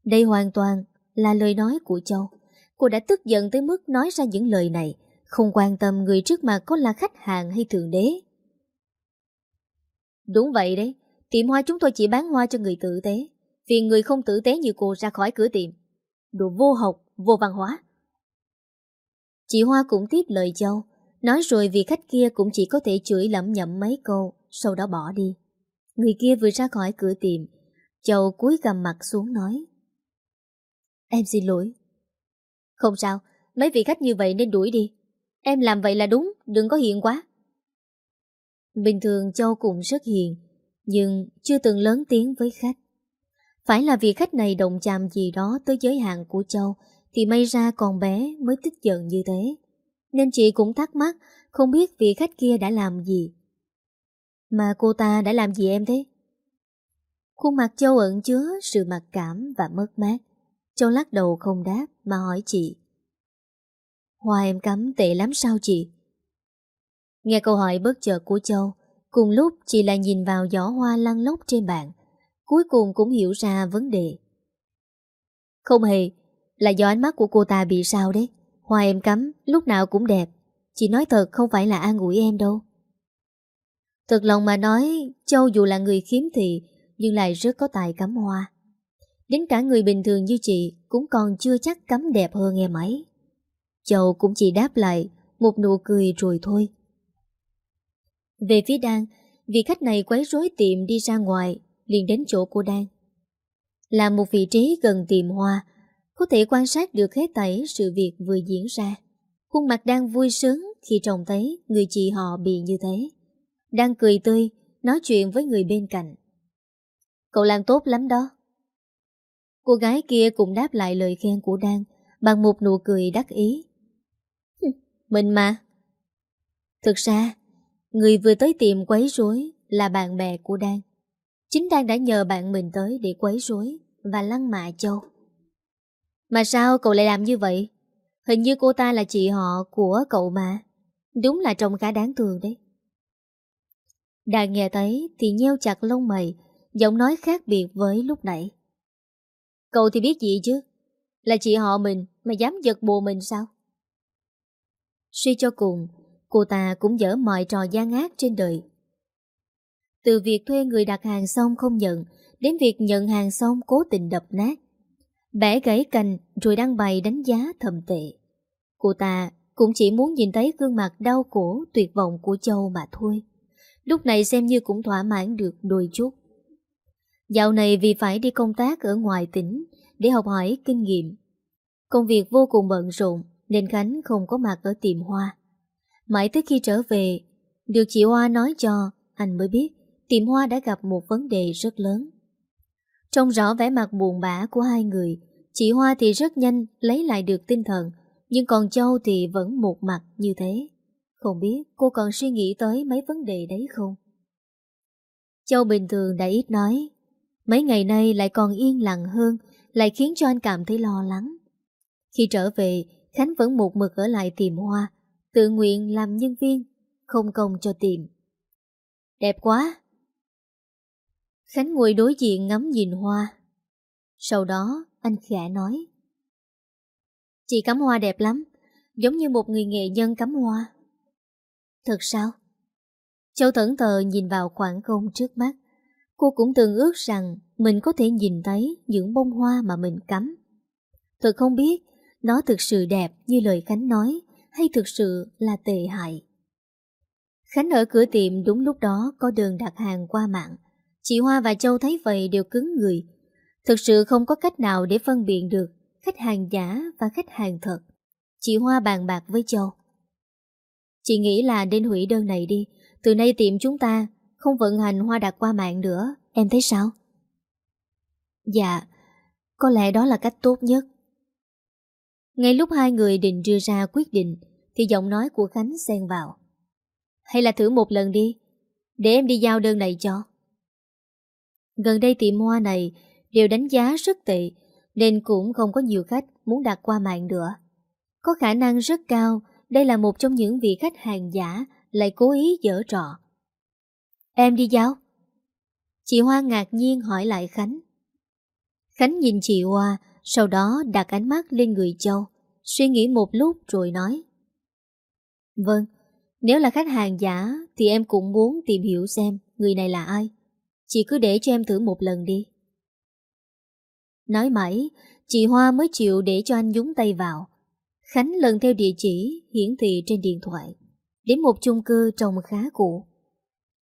Speaker 1: đây hoàn toàn là lời nói của Châu. Cô đã tức giận tới mức nói ra những lời này, không quan tâm người trước mặt có là khách hàng hay thượng đế. Đúng vậy đấy, tiệm hoa chúng tôi chỉ bán hoa cho người tử tế, vì người không tử tế như cô ra khỏi cửa tiệm. Đồ vô học, vô văn hóa. Chị Hoa cũng tiếp lời Châu, nói rồi vị khách kia cũng chỉ có thể chửi lẩm nhẩm mấy câu, sau đó bỏ đi. Người kia vừa ra khỏi cửa tiệm, Châu cúi gầm mặt xuống nói. Em xin lỗi. Không sao, mấy vị khách như vậy nên đuổi đi. Em làm vậy là đúng, đừng có hiền quá. Bình thường Châu cũng rất hiền, nhưng chưa từng lớn tiếng với khách. Phải là vì khách này động chạm gì đó tới giới hạn của Châu, thì may ra con bé mới tức giận như thế. Nên chị cũng thắc mắc, không biết vị khách kia đã làm gì. Mà cô ta đã làm gì em thế? Khuôn mặt Châu ẩn chứa sự mặc cảm và mất mát. Châu lắc đầu không đáp mà hỏi chị. Hoa em cắm tệ lắm sao chị? Nghe câu hỏi bất chợt của Châu, cùng lúc chị lại nhìn vào giỏ hoa lăn lóc trên bàn. Cuối cùng cũng hiểu ra vấn đề. Không hề, là do ánh mắt của cô ta bị sao đấy. Hoa em cắm lúc nào cũng đẹp. Chị nói thật không phải là an ủi em đâu. Thật lòng mà nói, Châu dù là người khiếm thị, nhưng lại rất có tài cắm hoa. Đến cả người bình thường như chị Cũng còn chưa chắc cắm đẹp hơn em ấy Châu cũng chỉ đáp lại Một nụ cười rồi thôi Về phía Đan Vị khách này quấy rối tiệm đi ra ngoài liền đến chỗ của Đan Là một vị trí gần tiệm hoa có thể quan sát được hết tẩy sự việc vừa diễn ra Khuôn mặt đang vui sướng khi trông thấy người chị họ bị như thế. Đang cười tươi, nói chuyện với người bên cạnh. Cậu làm tốt lắm đó. Cô gái kia cũng đáp lại lời khen của Đan bằng một nụ cười đắc ý. Mình mà. Thực ra, người vừa tới tìm quấy rối là bạn bè của Đan. Chính Đan đã nhờ bạn mình tới để quấy rối và lăng mạ Châu. Mà sao cậu lại làm như vậy? Hình như cô ta là chị họ của cậu mà. Đúng là trông khá đáng thương đấy. Đạt nghe thấy thì nheo chặt lông mày, giọng nói khác biệt với lúc nãy. Cậu thì biết gì chứ? Là chị họ mình mà dám giật bồ mình sao? Suy cho cùng, cô ta cũng dở mọi trò gian ác trên đời. Từ việc thuê người đặt hàng xong không nhận, đến việc nhận hàng xong cố tình đập nát. Bẻ gãy cành rồi đăng bày đánh giá thầm tệ. Cô ta cũng chỉ muốn nhìn thấy gương mặt đau khổ tuyệt vọng của Châu mà thôi. Lúc này xem như cũng thỏa mãn được đôi chút. Dạo này vì phải đi công tác ở ngoài tỉnh để học hỏi kinh nghiệm. Công việc vô cùng bận rộn nên Khánh không có mặt ở tiệm hoa. Mãi tới khi trở về, được chị Hoa nói cho, anh mới biết tiệm hoa đã gặp một vấn đề rất lớn. Trông rõ vẻ mặt buồn bã của hai người, chị Hoa thì rất nhanh lấy lại được tinh thần, nhưng còn Châu thì vẫn một mặt như thế. Không biết cô còn suy nghĩ tới mấy vấn đề đấy không? Châu bình thường đã ít nói, mấy ngày nay lại còn yên lặng hơn, lại khiến cho anh cảm thấy lo lắng. Khi trở về, Khánh vẫn một mực ở lại tìm hoa, tự nguyện làm nhân viên, không công cho tìm Đẹp quá! Khánh ngồi đối diện ngắm nhìn hoa. Sau đó, anh khẽ nói. Chị cắm hoa đẹp lắm, giống như một người nghệ nhân cắm hoa. Thật sao? Châu thẫn thờ nhìn vào khoảng không trước mắt. Cô cũng từng ước rằng mình có thể nhìn thấy những bông hoa mà mình cắm. Thật không biết nó thực sự đẹp như lời Khánh nói hay thực sự là tệ hại. Khánh ở cửa tiệm đúng lúc đó có đơn đặt hàng qua mạng. Chị Hoa và Châu thấy vậy đều cứng người. Thực sự không có cách nào để phân biệt được khách hàng giả và khách hàng thật. Chị Hoa bàn bạc với Châu. Chị nghĩ là nên hủy đơn này đi. Từ nay tiệm chúng ta không vận hành hoa đặt qua mạng nữa. Em thấy sao? Dạ, có lẽ đó là cách tốt nhất. Ngay lúc hai người định đưa ra quyết định thì giọng nói của Khánh xen vào. Hay là thử một lần đi, để em đi giao đơn này cho. Gần đây tiệm hoa này đều đánh giá rất tệ nên cũng không có nhiều khách muốn đặt qua mạng nữa. Có khả năng rất cao đây là một trong những vị khách hàng giả lại cố ý dở trò. Em đi giáo. Chị Hoa ngạc nhiên hỏi lại Khánh. Khánh nhìn chị Hoa, sau đó đặt ánh mắt lên người Châu, suy nghĩ một lúc rồi nói. Vâng, nếu là khách hàng giả thì em cũng muốn tìm hiểu xem người này là ai. Chị cứ để cho em thử một lần đi. Nói mãi, chị Hoa mới chịu để cho anh dúng tay vào. Khánh lần theo địa chỉ hiển thị trên điện thoại, đến một chung cư trông khá cũ.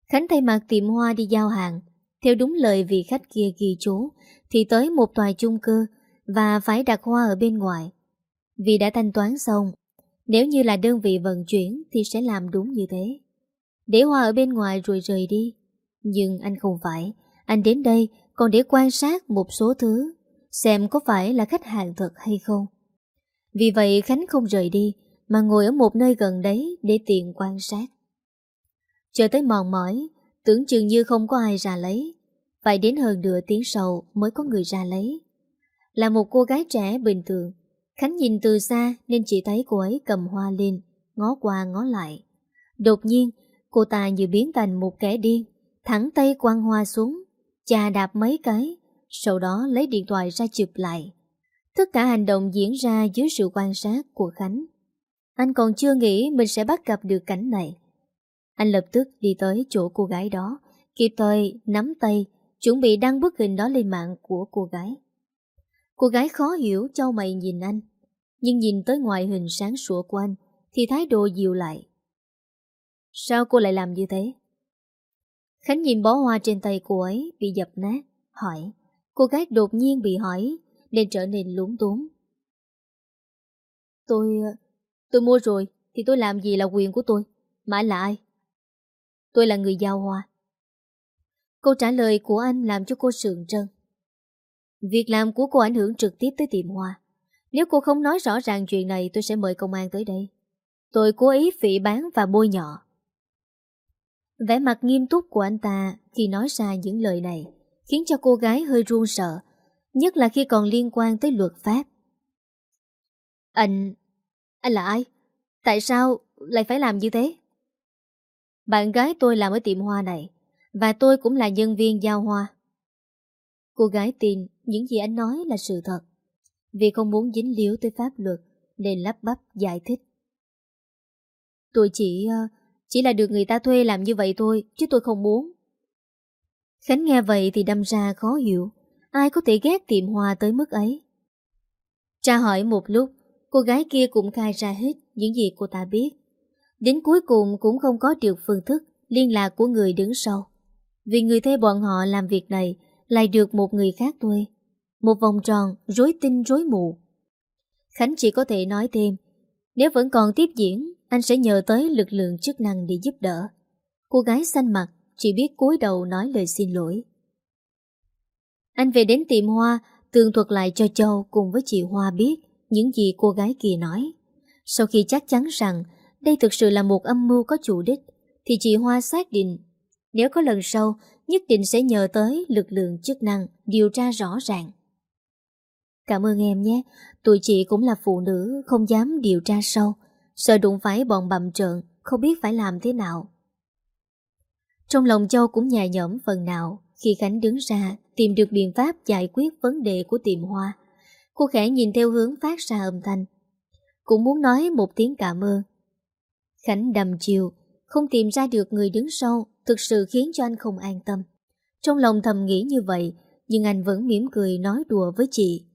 Speaker 1: Khánh thay mặt tiệm hoa đi giao hàng, theo đúng lời vị khách kia ghi chú, thì tới một tòa chung cư và phải đặt hoa ở bên ngoài. Vì đã thanh toán xong, nếu như là đơn vị vận chuyển thì sẽ làm đúng như thế. Để hoa ở bên ngoài rồi rời đi. Nhưng anh không phải, anh đến đây còn để quan sát một số thứ, xem có phải là khách hàng thật hay không. Vì vậy Khánh không rời đi, mà ngồi ở một nơi gần đấy để tiện quan sát. Chờ tới mòn mỏi, tưởng chừng như không có ai ra lấy. Phải đến hơn nửa tiếng sau mới có người ra lấy. Là một cô gái trẻ bình thường, Khánh nhìn từ xa nên chỉ thấy cô ấy cầm hoa lên, ngó qua ngó lại. Đột nhiên, cô ta như biến thành một kẻ điên, thẳng tay quăng hoa xuống, chà đạp mấy cái, sau đó lấy điện thoại ra chụp lại. Tất cả hành động diễn ra dưới sự quan sát của Khánh. Anh còn chưa nghĩ mình sẽ bắt gặp được cảnh này. Anh lập tức đi tới chỗ cô gái đó, kịp thời nắm tay, chuẩn bị đăng bức hình đó lên mạng của cô gái. Cô gái khó hiểu cho mày nhìn anh, nhưng nhìn tới ngoại hình sáng sủa của anh thì thái độ dịu lại. Sao cô lại làm như thế? Khánh nhìn bó hoa trên tay cô ấy bị dập nát, hỏi. Cô gái đột nhiên bị hỏi nên trở nên lúng túng. Tôi... tôi mua rồi thì tôi làm gì là quyền của tôi. Mãi là ai? Tôi là người giao hoa. Câu trả lời của anh làm cho cô sượng trân. Việc làm của cô ảnh hưởng trực tiếp tới tiệm hoa. Nếu cô không nói rõ ràng chuyện này tôi sẽ mời công an tới đây. Tôi cố ý phỉ bán và bôi nhọ. Vẻ mặt nghiêm túc của anh ta khi nói ra những lời này khiến cho cô gái hơi run sợ. Nhất là khi còn liên quan tới luật pháp Anh... Anh là ai? Tại sao lại phải làm như thế? Bạn gái tôi làm ở tiệm hoa này Và tôi cũng là nhân viên giao hoa Cô gái tin những gì anh nói là sự thật Vì không muốn dính líu tới pháp luật Nên lắp bắp giải thích Tôi chỉ... Uh, chỉ là được người ta thuê làm như vậy thôi, Chứ tôi không muốn. Khánh nghe vậy thì đâm ra khó hiểu. Ai có thể ghét tiệm hoa tới mức ấy? Tra hỏi một lúc, Cô gái kia cũng khai ra hết Những gì cô ta biết. Đến cuối cùng cũng không có được phương thức Liên lạc của người đứng sau. Vì người thuê bọn họ làm việc này Lại được một người khác thuê, Một vòng tròn rối tinh rối mù. Khánh chỉ có thể nói thêm, Nếu vẫn còn tiếp diễn anh sẽ nhờ tới lực lượng chức năng để giúp đỡ. Cô gái xanh mặt, Chỉ biết cúi đầu nói lời xin lỗi. Anh về đến tiệm hoa, Tường thuật lại cho Châu cùng với chị Hoa biết Những gì cô gái kia nói. Sau khi chắc chắn rằng Đây thực sự là một âm mưu có chủ đích, Thì chị Hoa xác định Nếu có lần sau, Nhất định sẽ nhờ tới lực lượng chức năng Điều tra rõ ràng. Cảm ơn em nhé, Tụi chị cũng là phụ nữ, Không dám điều tra sâu. Sợ đụng phải bọn bầm trợn Không biết phải làm thế nào. Trong lòng Châu cũng nhẹ nhõm phần nào, Khi Khánh đứng ra, Tìm được biện pháp giải quyết vấn đề của tiệm hoa. Cô khẽ nhìn theo hướng phát ra âm thanh, Cũng muốn nói một tiếng cảm ơn. Khánh đầm chiều, Không tìm ra được người đứng sau, Thực sự khiến cho anh không an tâm. Trong lòng thầm nghĩ như vậy, Nhưng anh vẫn mỉm cười nói đùa với chị.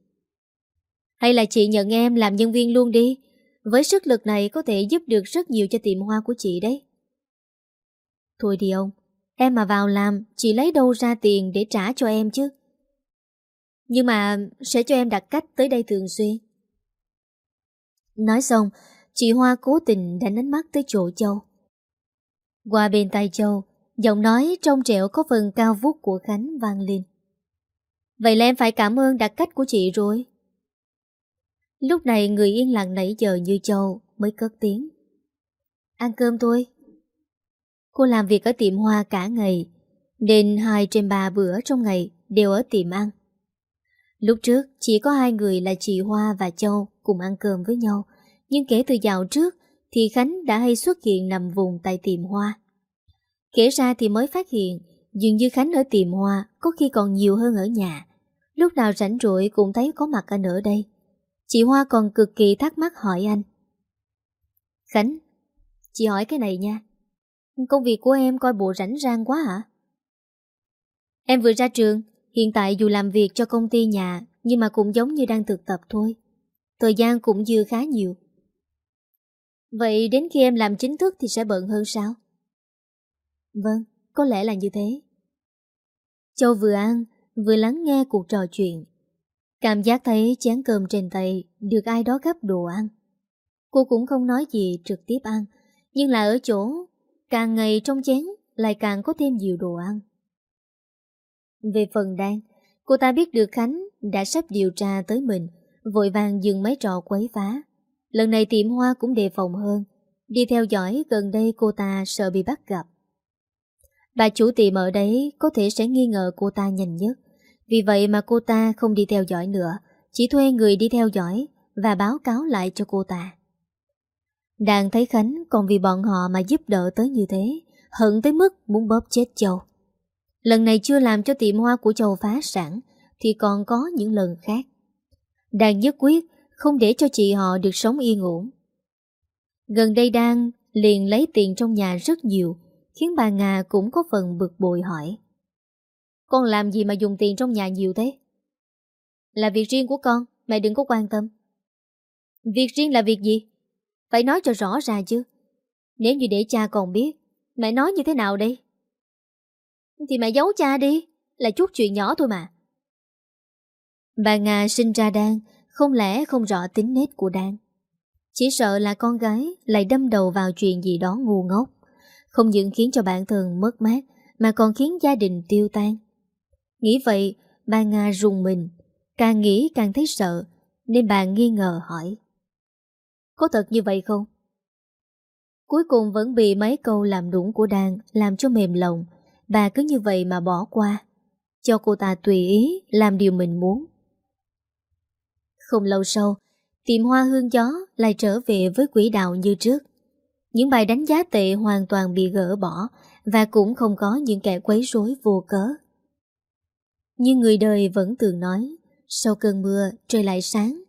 Speaker 1: Hay là chị nhận em làm nhân viên luôn đi với sức lực này có thể giúp được rất nhiều cho tiệm hoa của chị đấy. Thôi đi ông, em mà vào làm, chị lấy đâu ra tiền để trả cho em chứ? Nhưng mà sẽ cho em đặt cách tới đây thường xuyên. Nói xong, chị Hoa cố tình đánh ánh mắt tới chỗ Châu. Qua bên tay Châu, giọng nói trong trẻo có phần cao vút của Khánh vang lên. Vậy là em phải cảm ơn đặt cách của chị rồi. Lúc này người yên lặng nãy giờ như châu mới cất tiếng. Ăn cơm thôi. Cô làm việc ở tiệm hoa cả ngày, nên hai trên ba bữa trong ngày đều ở tiệm ăn. Lúc trước chỉ có hai người là chị Hoa và Châu cùng ăn cơm với nhau, nhưng kể từ dạo trước thì Khánh đã hay xuất hiện nằm vùng tại tiệm hoa. Kể ra thì mới phát hiện dường như Khánh ở tiệm hoa có khi còn nhiều hơn ở nhà. Lúc nào rảnh rỗi cũng thấy có mặt anh ở đây. Chị Hoa còn cực kỳ thắc mắc hỏi anh. Khánh, chị hỏi cái này nha. Công việc của em coi bộ rảnh rang quá hả? Em vừa ra trường, hiện tại dù làm việc cho công ty nhà nhưng mà cũng giống như đang thực tập thôi. Thời gian cũng dư khá nhiều. Vậy đến khi em làm chính thức thì sẽ bận hơn sao? Vâng, có lẽ là như thế. Châu vừa ăn, vừa lắng nghe cuộc trò chuyện. Cảm giác thấy chén cơm trên tay được ai đó gấp đồ ăn. Cô cũng không nói gì trực tiếp ăn, nhưng là ở chỗ, càng ngày trong chén lại càng có thêm nhiều đồ ăn. Về phần đan, cô ta biết được Khánh đã sắp điều tra tới mình, vội vàng dừng mấy trò quấy phá. Lần này tiệm hoa cũng đề phòng hơn, đi theo dõi gần đây cô ta sợ bị bắt gặp. Bà chủ tiệm ở đấy có thể sẽ nghi ngờ cô ta nhanh nhất, vì vậy mà cô ta không đi theo dõi nữa, chỉ thuê người đi theo dõi và báo cáo lại cho cô ta. Đàn thấy Khánh còn vì bọn họ mà giúp đỡ tới như thế, hận tới mức muốn bóp chết Châu. Lần này chưa làm cho tiệm hoa của Châu phá sản, thì còn có những lần khác. Đàn nhất quyết không để cho chị họ được sống yên ổn. Gần đây Đan liền lấy tiền trong nhà rất nhiều, khiến bà Nga cũng có phần bực bội hỏi. Con làm gì mà dùng tiền trong nhà nhiều thế? Là việc riêng của con, mẹ đừng có quan tâm. Việc riêng là việc gì? Phải nói cho rõ ra chứ. Nếu như để cha còn biết, mẹ nói như thế nào đây? Thì mẹ giấu cha đi, là chút chuyện nhỏ thôi mà. Bà Nga sinh ra Đan, không lẽ không rõ tính nết của Đan. Chỉ sợ là con gái lại đâm đầu vào chuyện gì đó ngu ngốc, không những khiến cho bản thân mất mát, mà còn khiến gia đình tiêu tan. Nghĩ vậy, bà Nga rùng mình, càng nghĩ càng thấy sợ, nên bà nghi ngờ hỏi. Có thật như vậy không? Cuối cùng vẫn bị mấy câu làm đúng của Đan làm cho mềm lòng, bà cứ như vậy mà bỏ qua. Cho cô ta tùy ý làm điều mình muốn, Không lâu sau, tiệm hoa hương gió lại trở về với quỹ đạo như trước. Những bài đánh giá tệ hoàn toàn bị gỡ bỏ và cũng không có những kẻ quấy rối vô cớ như người đời vẫn thường nói, sau cơn mưa trời lại sáng.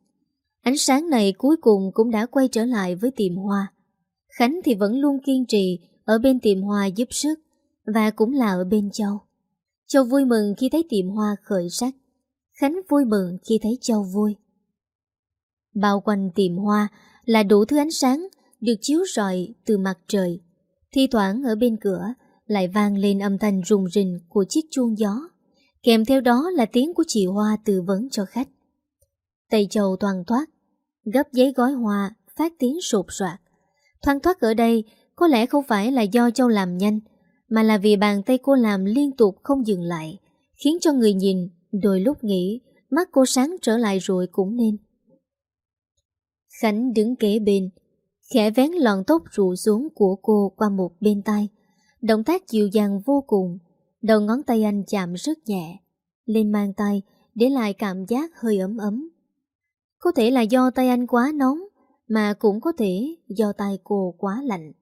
Speaker 1: Ánh sáng này cuối cùng cũng đã quay trở lại với tiệm hoa. Khánh thì vẫn luôn kiên trì ở bên tiệm hoa giúp sức và cũng là ở bên Châu. Châu vui mừng khi thấy tiệm hoa khởi sắc. Khánh vui mừng khi thấy Châu vui. Bao quanh tiệm hoa là đủ thứ ánh sáng được chiếu rọi từ mặt trời. Thi thoảng ở bên cửa lại vang lên âm thanh rùng rình của chiếc chuông gió. Kèm theo đó là tiếng của chị Hoa tư vấn cho khách. Tay Châu toàn thoát, gấp giấy gói hoa, phát tiếng sụp soạt. Thoang thoát ở đây có lẽ không phải là do Châu làm nhanh, mà là vì bàn tay cô làm liên tục không dừng lại, khiến cho người nhìn đôi lúc nghĩ mắt cô sáng trở lại rồi cũng nên. Khánh đứng kế bên, khẽ vén lọn tóc rụ xuống của cô qua một bên tay. Động tác dịu dàng vô cùng, đầu ngón tay anh chạm rất nhẹ, lên mang tay để lại cảm giác hơi ấm ấm. Có thể là do tay anh quá nóng, mà cũng có thể do tay cô quá lạnh.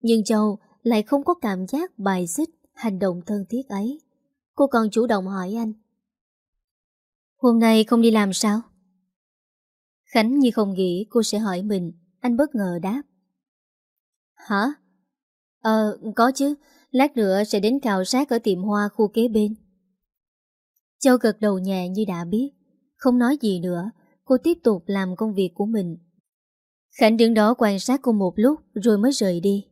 Speaker 1: Nhưng Châu lại không có cảm giác bài xích hành động thân thiết ấy. Cô còn chủ động hỏi anh. Hôm nay không đi làm sao? Khánh như không nghĩ cô sẽ hỏi mình, anh bất ngờ đáp. Hả? Ờ, có chứ, lát nữa sẽ đến khảo sát ở tiệm hoa khu kế bên. Châu gật đầu nhẹ như đã biết, không nói gì nữa, cô tiếp tục làm công việc của mình. Khánh đứng đó quan sát cô một lúc rồi mới rời đi.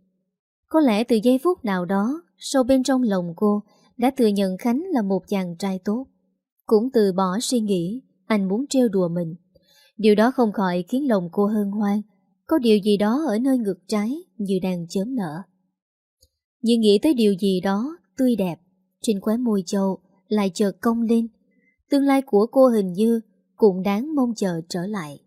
Speaker 1: Có lẽ từ giây phút nào đó, sâu bên trong lòng cô đã thừa nhận Khánh là một chàng trai tốt. Cũng từ bỏ suy nghĩ, anh muốn trêu đùa mình. Điều đó không khỏi khiến lòng cô hân hoan, có điều gì đó ở nơi ngực trái như đang chớm nở. Nhưng nghĩ tới điều gì đó tươi đẹp, trên khóe môi châu lại chợt cong lên. Tương lai của cô hình như cũng đáng mong chờ trở lại.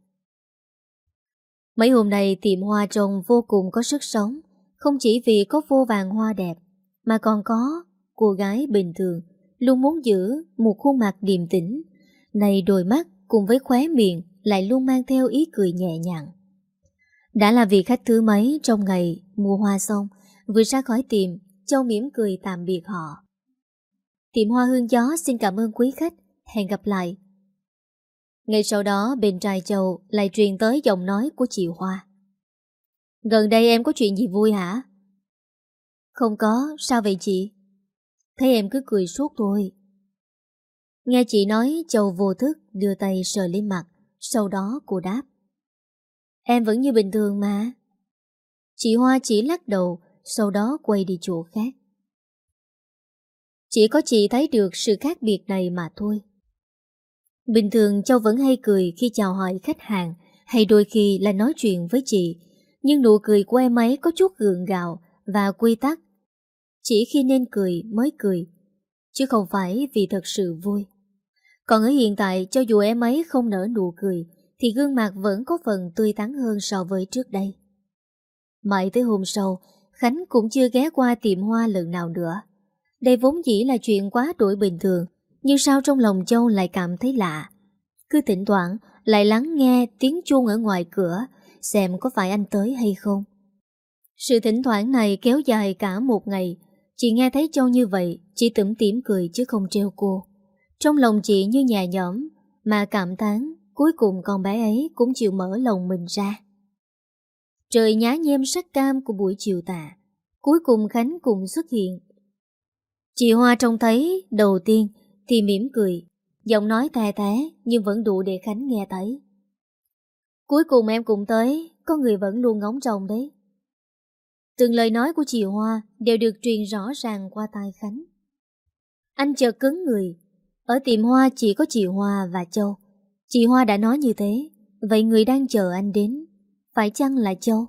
Speaker 1: Mấy hôm nay tiệm hoa trồng vô cùng có sức sống, không chỉ vì có vô vàng hoa đẹp, mà còn có cô gái bình thường luôn muốn giữ một khuôn mặt điềm tĩnh. Này đôi mắt cùng với khóe miệng lại luôn mang theo ý cười nhẹ nhàng. Đã là vị khách thứ mấy trong ngày mua hoa xong, vừa ra khỏi tiệm, Châu mỉm cười tạm biệt họ. Tiệm hoa hương gió xin cảm ơn quý khách, hẹn gặp lại. Ngay sau đó bên trai Châu lại truyền tới giọng nói của chị Hoa. Gần đây em có chuyện gì vui hả? Không có, sao vậy chị? Thấy em cứ cười suốt thôi. Nghe chị nói Châu vô thức đưa tay sờ lên mặt, sau đó cô đáp. Em vẫn như bình thường mà. Chị Hoa chỉ lắc đầu, sau đó quay đi chỗ khác. Chỉ có chị thấy được sự khác biệt này mà thôi. Bình thường Châu vẫn hay cười khi chào hỏi khách hàng, hay đôi khi là nói chuyện với chị, nhưng nụ cười của em ấy có chút gượng gạo và quy tắc. Chỉ khi nên cười mới cười, chứ không phải vì thật sự vui. Còn ở hiện tại, cho dù em ấy không nở nụ cười, thì gương mặt vẫn có phần tươi tắn hơn so với trước đây. Mãi tới hôm sau, Khánh cũng chưa ghé qua tiệm hoa lần nào nữa. Đây vốn dĩ là chuyện quá đổi bình thường, nhưng sao trong lòng Châu lại cảm thấy lạ. Cứ thỉnh thoảng lại lắng nghe tiếng chuông ở ngoài cửa, xem có phải anh tới hay không. Sự thỉnh thoảng này kéo dài cả một ngày, chị nghe thấy Châu như vậy, chỉ tủm tỉm cười chứ không treo cô. Trong lòng chị như nhà nhõm, mà cảm thán cuối cùng con bé ấy cũng chịu mở lòng mình ra. Trời nhá nhem sắc cam của buổi chiều tà, cuối cùng Khánh cùng xuất hiện. Chị Hoa trông thấy đầu tiên thì mỉm cười, giọng nói tè té nhưng vẫn đủ để Khánh nghe thấy. Cuối cùng em cũng tới, có người vẫn luôn ngóng trông đấy. Từng lời nói của chị Hoa đều được truyền rõ ràng qua tai Khánh. Anh chợt cứng người, ở tiệm hoa chỉ có chị Hoa và Châu. Chị Hoa đã nói như thế, vậy người đang chờ anh đến, phải chăng là Châu?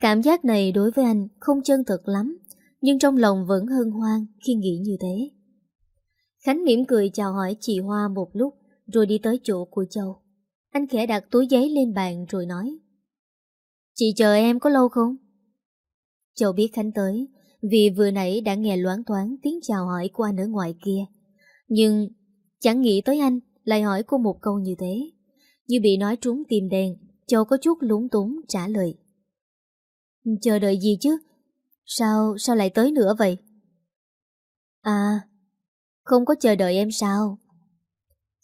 Speaker 1: Cảm giác này đối với anh không chân thật lắm, nhưng trong lòng vẫn hân hoan khi nghĩ như thế. Khánh mỉm cười chào hỏi chị Hoa một lúc rồi đi tới chỗ của Châu. Anh khẽ đặt túi giấy lên bàn rồi nói Chị chờ em có lâu không? Châu biết Khánh tới vì vừa nãy đã nghe loáng thoáng tiếng chào hỏi của anh ở ngoài kia. Nhưng chẳng nghĩ tới anh lại hỏi cô một câu như thế. Như bị nói trúng tim đen Châu có chút lúng túng trả lời. Chờ đợi gì chứ? Sao, sao lại tới nữa vậy? À Không có chờ đợi em sao?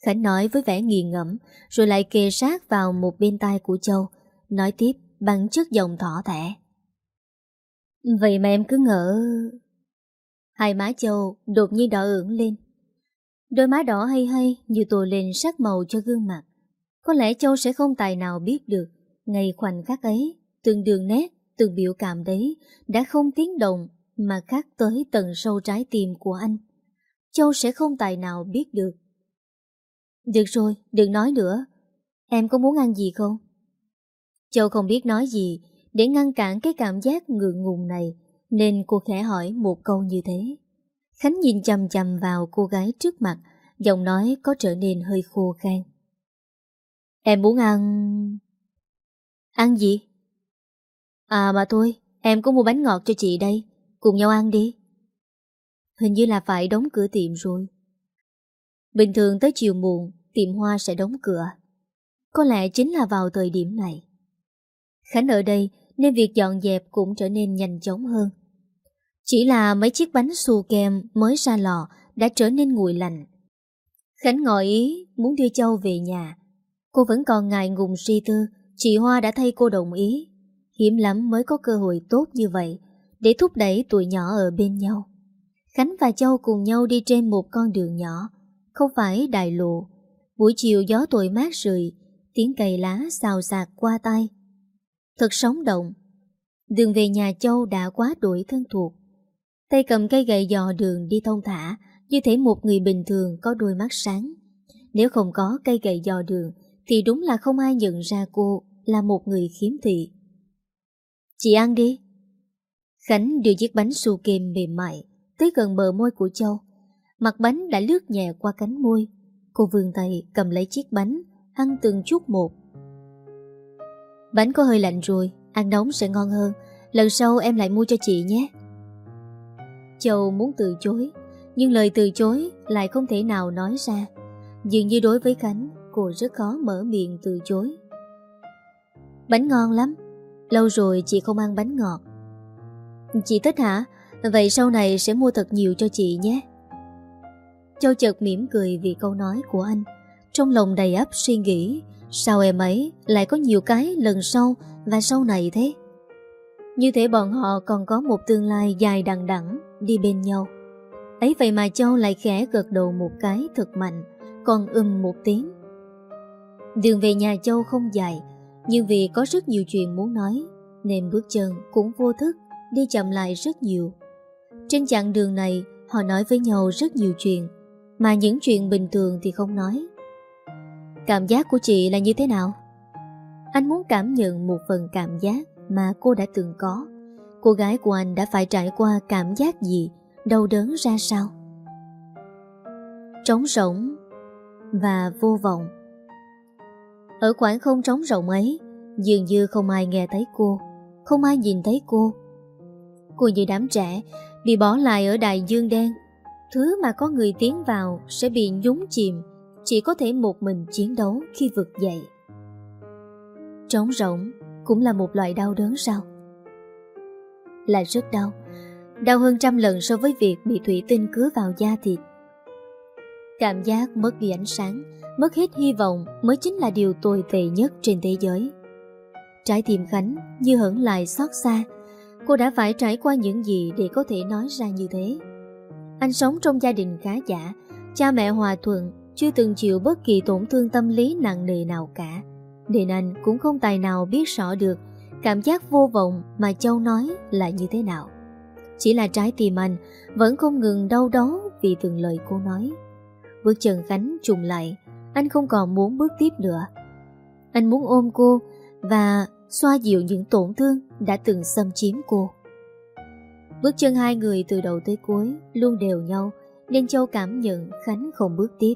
Speaker 1: Khánh nói với vẻ nghiền ngẫm Rồi lại kề sát vào một bên tai của Châu Nói tiếp bằng chất giọng thỏ thẻ. Vậy mà em cứ ngỡ. Hai má Châu đột nhiên đỏ ửng lên. Đôi má đỏ hay hay Như tô lên sắc màu cho gương mặt. Có lẽ Châu sẽ không tài nào biết được Ngày khoảnh khắc ấy Từng đường nét, từng biểu cảm đấy Đã không tiếng động Mà khắc tới tận sâu trái tim của anh Châu sẽ không tài nào biết được Được rồi, đừng nói nữa Em có muốn ăn gì không? Châu không biết nói gì để ngăn cản cái cảm giác ngượng ngùng này nên cô khẽ hỏi một câu như thế. Khánh nhìn chầm chầm vào cô gái trước mặt giọng nói có trở nên hơi khô khan. Em muốn ăn... Ăn gì? À mà thôi, em có mua bánh ngọt cho chị đây, cùng nhau ăn đi. Hình như là phải đóng cửa tiệm rồi. Bình thường tới chiều muộn, tiệm hoa sẽ đóng cửa. Có lẽ chính là vào thời điểm này. Khánh ở đây nên việc dọn dẹp cũng trở nên nhanh chóng hơn. Chỉ là mấy chiếc bánh xù kem mới ra lò đã trở nên nguội lạnh. Khánh ngỏ ý muốn đưa Châu về nhà. Cô vẫn còn ngại ngùng suy tư, chị Hoa đã thay cô đồng ý. Hiếm lắm mới có cơ hội tốt như vậy để thúc đẩy tuổi nhỏ ở bên nhau. Khánh và Châu cùng nhau đi trên một con đường nhỏ, không phải đại lộ. Buổi chiều gió tội mát rượi, tiếng cây lá xào xạc qua tay thật sống động. Đường về nhà Châu đã quá đổi thân thuộc. Tay cầm cây gậy dò đường đi thông thả, như thể một người bình thường có đôi mắt sáng. Nếu không có cây gậy dò đường, thì đúng là không ai nhận ra cô là một người khiếm thị. Chị ăn đi. Khánh đưa chiếc bánh su kem mềm mại tới gần bờ môi của Châu. Mặt bánh đã lướt nhẹ qua cánh môi. Cô vươn tay cầm lấy chiếc bánh, ăn từng chút một. Bánh có hơi lạnh rồi Ăn nóng sẽ ngon hơn Lần sau em lại mua cho chị nhé Châu muốn từ chối Nhưng lời từ chối lại không thể nào nói ra Dường như đối với Khánh Cô rất khó mở miệng từ chối Bánh ngon lắm Lâu rồi chị không ăn bánh ngọt Chị thích hả? Vậy sau này sẽ mua thật nhiều cho chị nhé Châu chợt mỉm cười vì câu nói của anh Trong lòng đầy ấp suy nghĩ Sao em ấy lại có nhiều cái lần sau và sau này thế? Như thể bọn họ còn có một tương lai dài đằng đẵng đi bên nhau. Ấy vậy mà Châu lại khẽ gật đầu một cái thật mạnh, còn ừm một tiếng. Đường về nhà Châu không dài, nhưng vì có rất nhiều chuyện muốn nói, nên bước chân cũng vô thức đi chậm lại rất nhiều. Trên chặng đường này, họ nói với nhau rất nhiều chuyện, mà những chuyện bình thường thì không nói. Cảm giác của chị là như thế nào? Anh muốn cảm nhận một phần cảm giác mà cô đã từng có. Cô gái của anh đã phải trải qua cảm giác gì, đau đớn ra sao? Trống rỗng và vô vọng. Ở khoảng không trống rộng ấy, dường như không ai nghe thấy cô, không ai nhìn thấy cô. Cô như đám trẻ, bị bỏ lại ở đại dương đen. Thứ mà có người tiến vào sẽ bị nhúng chìm chỉ có thể một mình chiến đấu khi vực dậy. Trống rỗng cũng là một loại đau đớn sao? Là rất đau, đau hơn trăm lần so với việc bị thủy tinh cứa vào da thịt. Cảm giác mất đi ánh sáng, mất hết hy vọng mới chính là điều tồi tệ nhất trên thế giới. Trái tim Khánh như hững lại xót xa, cô đã phải trải qua những gì để có thể nói ra như thế. Anh sống trong gia đình khá giả, cha mẹ hòa thuận, chưa từng chịu bất kỳ tổn thương tâm lý nặng nề nào cả. Nên anh cũng không tài nào biết rõ được cảm giác vô vọng mà Châu nói là như thế nào. Chỉ là trái tim anh vẫn không ngừng đau đớn vì từng lời cô nói. Bước chân Khánh trùng lại, anh không còn muốn bước tiếp nữa. Anh muốn ôm cô và xoa dịu những tổn thương đã từng xâm chiếm cô. Bước chân hai người từ đầu tới cuối luôn đều nhau nên Châu cảm nhận Khánh không bước tiếp.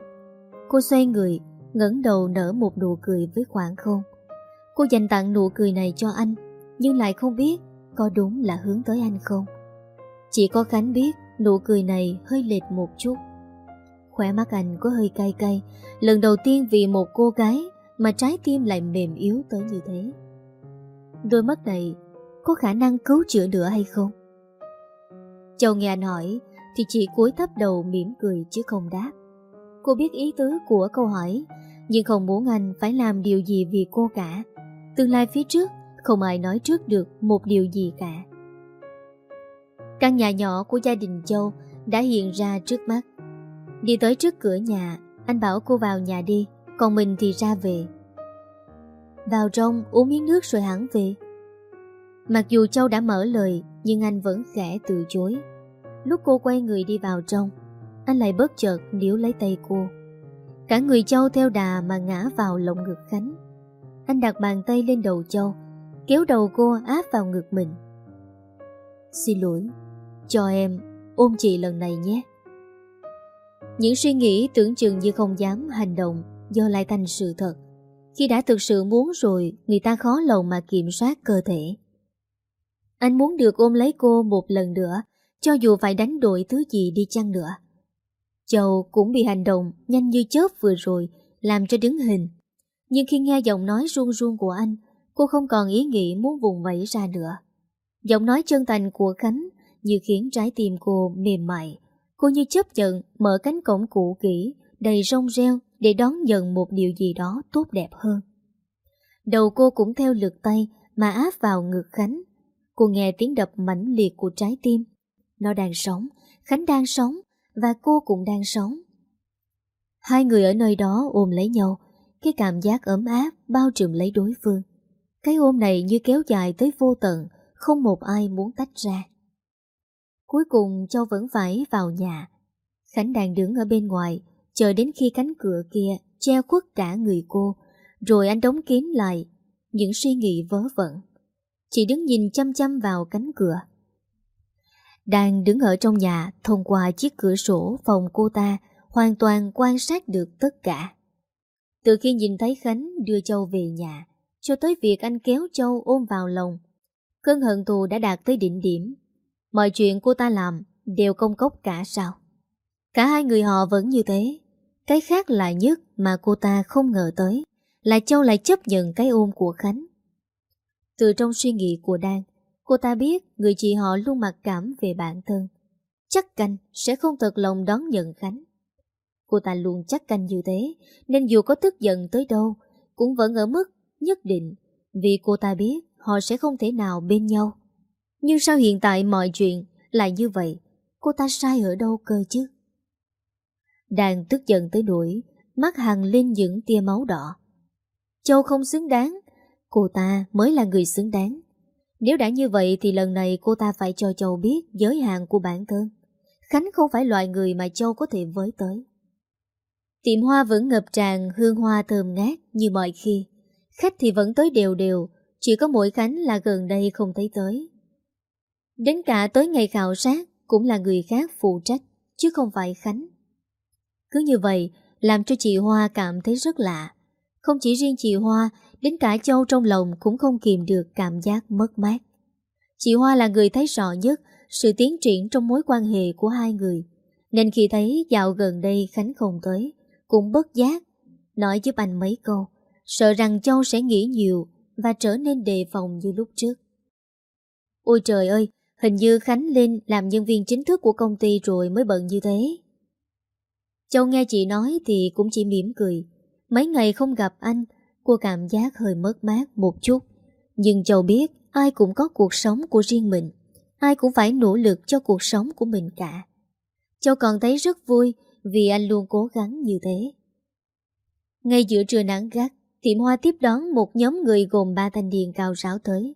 Speaker 1: Cô xoay người, ngẩng đầu nở một nụ cười với khoảng không. Cô dành tặng nụ cười này cho anh, nhưng lại không biết có đúng là hướng tới anh không. Chỉ có Khánh biết nụ cười này hơi lệch một chút. Khỏe mắt anh có hơi cay cay, lần đầu tiên vì một cô gái mà trái tim lại mềm yếu tới như thế. Đôi mắt này có khả năng cứu chữa nữa hay không? Châu nghe anh hỏi thì chị cúi thấp đầu mỉm cười chứ không đáp. Cô biết ý tứ của câu hỏi nhưng không muốn anh phải làm điều gì vì cô cả. Tương lai phía trước không ai nói trước được một điều gì cả. Căn nhà nhỏ của gia đình Châu đã hiện ra trước mắt. Đi tới trước cửa nhà, anh bảo cô vào nhà đi, còn mình thì ra về. Vào trong uống miếng nước rồi hẳn về. Mặc dù Châu đã mở lời, nhưng anh vẫn khẽ từ chối. Lúc cô quay người đi vào trong, anh lại bất chợt níu lấy tay cô. Cả người Châu theo đà mà ngã vào lồng ngực Khánh. Anh đặt bàn tay lên đầu Châu, kéo đầu cô áp vào ngực mình. Xin lỗi, cho em ôm chị lần này nhé. Những suy nghĩ tưởng chừng như không dám hành động do lại thành sự thật. Khi đã thực sự muốn rồi, người ta khó lòng mà kiểm soát cơ thể. Anh muốn được ôm lấy cô một lần nữa, cho dù phải đánh đổi thứ gì đi chăng nữa. Châu cũng bị hành động nhanh như chớp vừa rồi, làm cho đứng hình. Nhưng khi nghe giọng nói run run của anh, cô không còn ý nghĩ muốn vùng vẫy ra nữa. Giọng nói chân thành của Khánh như khiến trái tim cô mềm mại. Cô như chấp nhận mở cánh cổng cũ kỹ, đầy rong reo để đón nhận một điều gì đó tốt đẹp hơn. Đầu cô cũng theo lực tay mà áp vào ngực Khánh. Cô nghe tiếng đập mãnh liệt của trái tim. Nó đang sống, Khánh đang sống và cô cũng đang sống. Hai người ở nơi đó ôm lấy nhau, cái cảm giác ấm áp bao trùm lấy đối phương. Cái ôm này như kéo dài tới vô tận, không một ai muốn tách ra. Cuối cùng Châu vẫn phải vào nhà. Khánh đang đứng ở bên ngoài, chờ đến khi cánh cửa kia che khuất cả người cô, rồi anh đóng kín lại những suy nghĩ vớ vẩn. Chị đứng nhìn chăm chăm vào cánh cửa. Đang đứng ở trong nhà thông qua chiếc cửa sổ phòng cô ta hoàn toàn quan sát được tất cả. Từ khi nhìn thấy Khánh đưa Châu về nhà, cho tới việc anh kéo Châu ôm vào lòng, cơn hận thù đã đạt tới đỉnh điểm. Mọi chuyện cô ta làm đều công cốc cả sao. Cả hai người họ vẫn như thế. Cái khác là nhất mà cô ta không ngờ tới là Châu lại chấp nhận cái ôm của Khánh. Từ trong suy nghĩ của Đan, cô ta biết người chị họ luôn mặc cảm về bản thân. Chắc canh sẽ không thật lòng đón nhận Khánh. Cô ta luôn chắc canh như thế, nên dù có tức giận tới đâu, cũng vẫn ở mức nhất định, vì cô ta biết họ sẽ không thể nào bên nhau. Nhưng sao hiện tại mọi chuyện lại như vậy? Cô ta sai ở đâu cơ chứ? Đang tức giận tới đuổi, mắt hằng lên những tia máu đỏ. Châu không xứng đáng, cô ta mới là người xứng đáng. Nếu đã như vậy thì lần này cô ta phải cho Châu biết giới hạn của bản thân. Khánh không phải loại người mà Châu có thể với tới. Tiệm hoa vẫn ngập tràn hương hoa thơm ngát như mọi khi. Khách thì vẫn tới đều đều, chỉ có mỗi Khánh là gần đây không thấy tới. Đến cả tới ngày khảo sát cũng là người khác phụ trách, chứ không phải Khánh. Cứ như vậy, làm cho chị Hoa cảm thấy rất lạ. Không chỉ riêng chị Hoa, đến cả Châu trong lòng cũng không kìm được cảm giác mất mát. Chị Hoa là người thấy rõ nhất sự tiến triển trong mối quan hệ của hai người. Nên khi thấy dạo gần đây Khánh không tới, cũng bất giác, nói giúp anh mấy câu, sợ rằng Châu sẽ nghĩ nhiều và trở nên đề phòng như lúc trước. Ôi trời ơi, hình như Khánh Linh làm nhân viên chính thức của công ty rồi mới bận như thế. Châu nghe chị nói thì cũng chỉ mỉm cười. Mấy ngày không gặp anh, cô cảm giác hơi mất mát một chút. Nhưng Châu biết ai cũng có cuộc sống của riêng mình. Ai cũng phải nỗ lực cho cuộc sống của mình cả. Châu còn thấy rất vui vì anh luôn cố gắng như thế. Ngay giữa trưa nắng gắt, tiệm hoa tiếp đón một nhóm người gồm ba thanh niên cao ráo tới.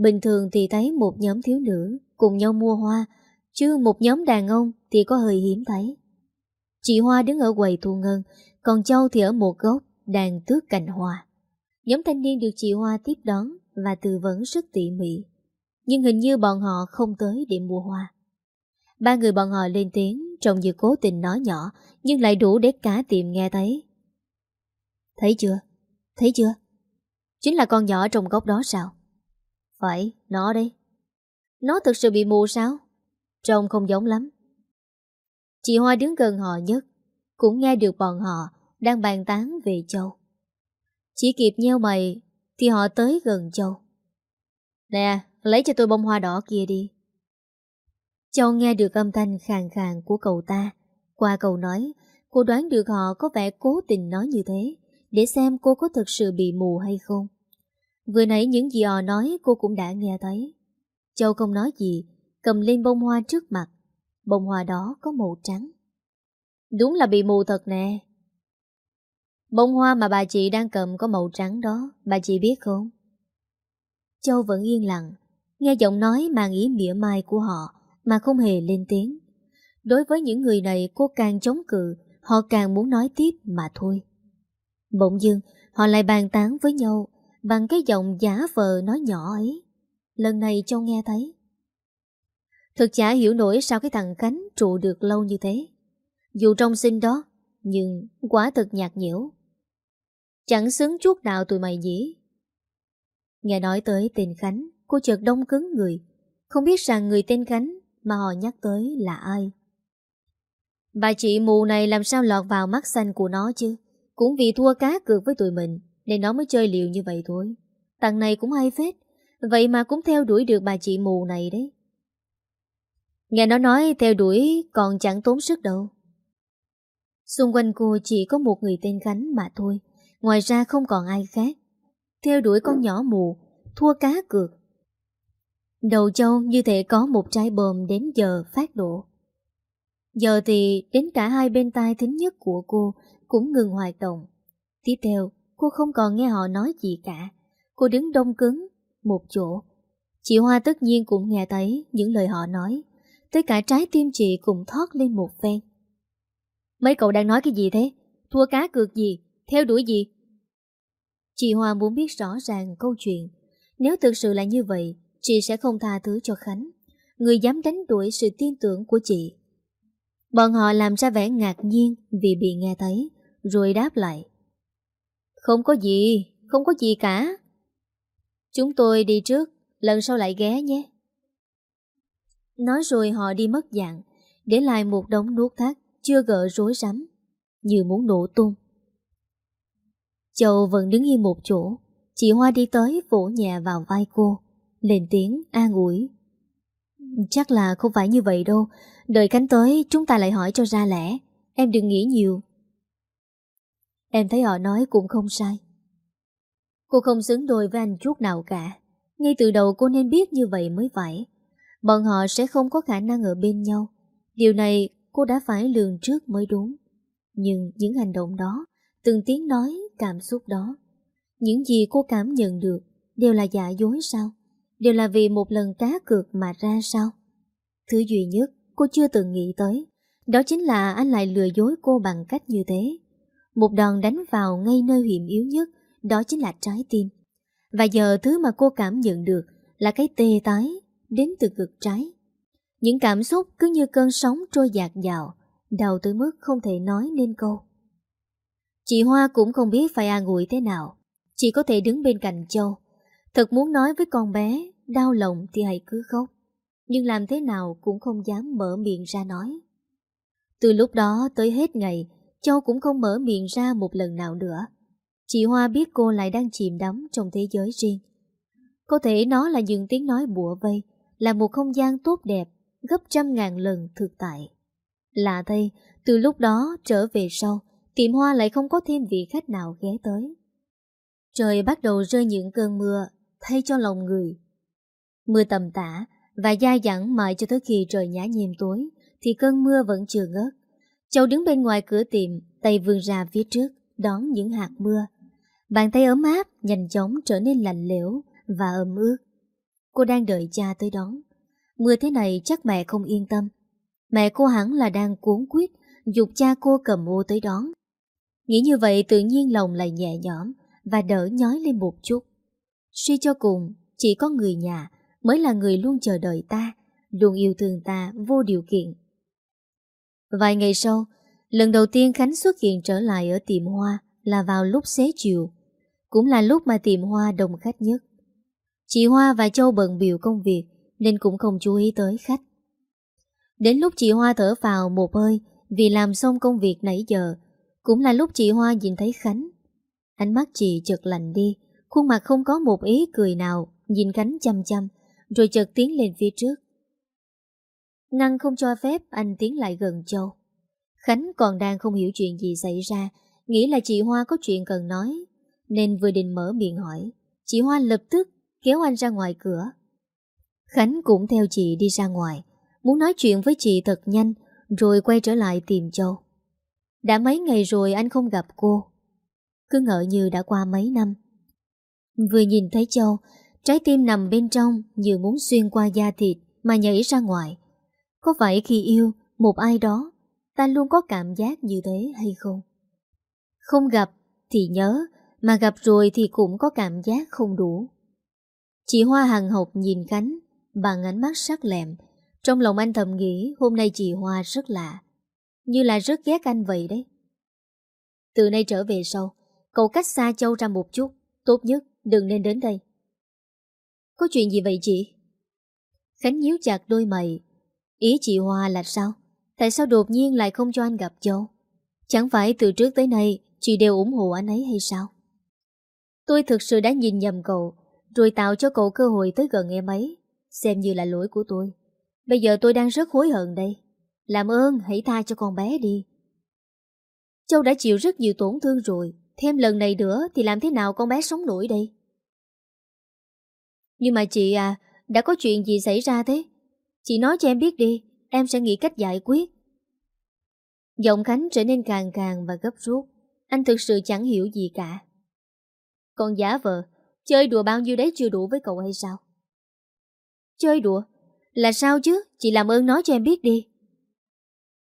Speaker 1: Bình thường thì thấy một nhóm thiếu nữ cùng nhau mua hoa, chứ một nhóm đàn ông thì có hơi hiếm thấy. Chị Hoa đứng ở quầy thu ngân, còn Châu thì ở một góc đang tước cành hoa. Nhóm thanh niên được chị Hoa tiếp đón và tư vấn rất tỉ mỉ. Nhưng hình như bọn họ không tới để mua hoa. Ba người bọn họ lên tiếng trông như cố tình nói nhỏ nhưng lại đủ để cả tiệm nghe thấy. Thấy chưa? Thấy chưa? Chính là con nhỏ trong góc đó sao? Phải, nó đây. Nó thực sự bị mù sao? Trông không giống lắm. Chị Hoa đứng gần họ nhất, cũng nghe được bọn họ đang bàn tán về Châu. Chỉ kịp nheo mày Thì họ tới gần Châu Nè lấy cho tôi bông hoa đỏ kia đi Châu nghe được âm thanh khàn khàn của cậu ta Qua cậu nói Cô đoán được họ có vẻ cố tình nói như thế Để xem cô có thực sự bị mù hay không Vừa nãy những gì họ nói cô cũng đã nghe thấy. Châu không nói gì, Cầm lên bông hoa trước mặt. Bông hoa đó có màu trắng. Đúng là bị mù thật nè. Bông hoa mà bà chị đang cầm có màu trắng đó, Bà chị biết không? Châu vẫn yên lặng, Nghe giọng nói mang ý mỉa mai của họ Mà không hề lên tiếng. Đối với những người này, cô càng chống cự, Họ càng muốn nói tiếp mà thôi. Bỗng dưng, Họ lại bàn tán với nhau Bằng cái giọng giả vờ nói nhỏ ấy. Lần này Châu nghe thấy. Thực chả hiểu nổi sao cái thằng Khánh trụ được lâu như thế. Dù trong sinh đó, Nhưng quá thật nhạt nhẽo. Chẳng xứng chút nào tụi mày nhỉ. Nghe nói tới tên Khánh, Cô chợt đông cứng người. Không biết rằng người tên Khánh Mà họ nhắc tới là ai. Bà chị mù này làm sao lọt vào mắt xanh của nó chứ? Cũng vì thua cá cược với tụi mình. Nên nó mới chơi liều như vậy thôi. Thằng này cũng hay phết. Vậy mà cũng theo đuổi được bà chị mù này đấy. Nghe nó nói theo đuổi còn chẳng tốn sức đâu. Xung quanh cô chỉ có một người tên Khánh mà thôi. Ngoài ra không còn ai khác. Theo đuổi con nhỏ mù Thua cá cược. Đầu châu như thể có một trái bơm đến giờ phát độ. Giờ thì đến cả hai bên tai thính nhất của cô cũng ngừng hoạt động. Tiếp theo, cô không còn nghe họ nói gì cả. Cô đứng đông cứng, một chỗ. Chị Hoa tất nhiên cũng nghe thấy những lời họ nói. Tới cả trái tim chị cũng thoát lên một phen. Mấy cậu đang nói cái gì thế? Thua cá cược gì? Theo đuổi gì? Chị Hoa muốn biết rõ ràng câu chuyện. Nếu thực sự là như vậy, chị sẽ không tha thứ cho Khánh. Người dám đánh đuổi sự tin tưởng của chị. Bọn họ làm ra vẻ ngạc nhiên vì bị nghe thấy, rồi đáp lại. Không có gì, không có gì cả. Chúng tôi đi trước, lần sau lại ghé nhé. Nói rồi họ đi mất dạng, để lại một đống nuốt thắt chưa gỡ rối rắm, như muốn nổ tung. Châu vẫn đứng yên một chỗ, chị Hoa đi tới vỗ nhẹ vào vai cô, lên tiếng an ủi. Chắc là không phải như vậy đâu, Đợi cánh tới chúng ta lại hỏi cho ra lẽ Em đừng nghĩ nhiều Em thấy họ nói cũng không sai. Cô không xứng đôi với anh chút nào cả. Ngay từ đầu cô nên biết như vậy mới phải. Bọn họ sẽ không có khả năng ở bên nhau. Điều này cô đã phải lường trước mới đúng. Nhưng những hành động đó Từng tiếng nói, cảm xúc đó Những gì cô cảm nhận được Đều là giả dối sao? Đều là vì một lần cá cược mà ra sao? Thứ duy nhất cô chưa từng nghĩ tới. Đó chính là anh lại lừa dối cô bằng cách như thế. Một đòn đánh vào ngay nơi hiểm yếu nhất, đó chính là trái tim. Và giờ thứ mà cô cảm nhận được là cái tê tái đến từ cực trái. Những cảm xúc cứ như cơn sóng trôi dạt dào, đau tới mức không thể nói nên câu. Chị Hoa cũng không biết phải an ủi thế nào, chỉ có thể đứng bên cạnh Châu. Thật muốn nói với con bé, đau lòng thì hãy cứ khóc nhưng làm thế nào cũng không dám mở miệng ra nói. Từ lúc đó tới hết ngày, Châu cũng không mở miệng ra một lần nào nữa. Chị Hoa biết cô lại đang chìm đắm trong thế giới riêng. Có thể nó là những tiếng nói bùa vây, là một không gian tốt đẹp, gấp trăm ngàn lần thực tại. Lạ thay, từ lúc đó trở về sau, tiệm hoa lại không có thêm vị khách nào ghé tới. Trời bắt đầu rơi những cơn mưa, thay cho lòng người. Mưa tầm tã, và dai dẳng mãi cho tới khi trời nhá nhem tối thì cơn mưa vẫn chưa ngớt. Châu đứng bên ngoài cửa tiệm, tay vươn ra phía trước, đón những hạt mưa. Bàn tay ấm áp, nhanh chóng trở nên lạnh lẽo và ẩm ướt. Cô đang đợi cha tới đón. Mưa thế này chắc mẹ không yên tâm. Mẹ cô hẳn là đang cuốn quyết, dục cha cô cầm ô tới đón. Nghĩ như vậy tự nhiên lòng lại nhẹ nhõm và đỡ nhói lên một chút. Suy cho cùng, chỉ có người nhà mới là người luôn chờ đợi ta, luôn yêu thương ta vô điều kiện. Vài ngày sau, lần đầu tiên Khánh xuất hiện trở lại ở tiệm hoa là vào lúc xế chiều, cũng là lúc mà tiệm hoa đông khách nhất. Chị Hoa và Châu bận biểu công việc nên cũng không chú ý tới khách. Đến lúc chị Hoa thở vào một hơi vì làm xong công việc nãy giờ, cũng là lúc chị Hoa nhìn thấy Khánh. Ánh mắt chị chợt lạnh đi Khuôn mặt không có một ý cười nào Nhìn Khánh chăm chăm Rồi chợt tiến lên phía trước Ngăn không cho phép, anh tiến lại gần Châu. Khánh còn đang không hiểu chuyện gì xảy ra, Nghĩ là chị Hoa có chuyện cần nói, Nên vừa định mở miệng hỏi. Chị Hoa lập tức kéo anh ra ngoài cửa. Khánh cũng theo chị đi ra ngoài, Muốn nói chuyện với chị thật nhanh, Rồi quay trở lại tìm Châu. Đã mấy ngày rồi anh không gặp cô. Cứ ngỡ như đã qua mấy năm. Vừa nhìn thấy Châu, Trái tim nằm bên trong Như muốn xuyên qua da thịt Mà nhảy ra ngoài. Có phải khi yêu một ai đó, Ta luôn có cảm giác như thế hay không? Không gặp thì nhớ, Mà gặp rồi thì cũng có cảm giác không đủ. Chị Hoa Hằng học nhìn Khánh Bằng ánh mắt sắc lẹm. Trong lòng anh thầm nghĩ, hôm nay chị Hoa rất lạ. Như là rất ghét anh vậy đấy. Từ nay trở về sau, Cậu cách xa Châu ra một chút. Tốt nhất đừng nên đến đây. Có chuyện gì vậy chị? Khánh nhíu chặt đôi mày Ý chị Hoa là sao? Tại sao đột nhiên lại không cho anh gặp Châu? Chẳng phải từ trước tới nay Chị đều ủng hộ anh ấy hay sao? Tôi thực sự đã nhìn nhầm cậu, Rồi tạo cho cậu cơ hội tới gần em ấy, Xem như là lỗi của tôi Bây giờ tôi đang rất hối hận đây Làm ơn, hãy tha cho con bé đi Châu đã chịu rất nhiều tổn thương rồi, Thêm lần này nữa Thì làm thế nào con bé sống nổi đây Nhưng mà chị à Đã có chuyện gì xảy ra thế Chị nói cho em biết đi Em sẽ nghĩ cách giải quyết Giọng Khánh trở nên càng càng và gấp rút Anh thực sự chẳng hiểu gì cả Còn giả vợ Chơi đùa bao nhiêu đấy chưa đủ với cậu hay sao Chơi đùa? Là sao chứ? Chị làm ơn nói cho em biết đi.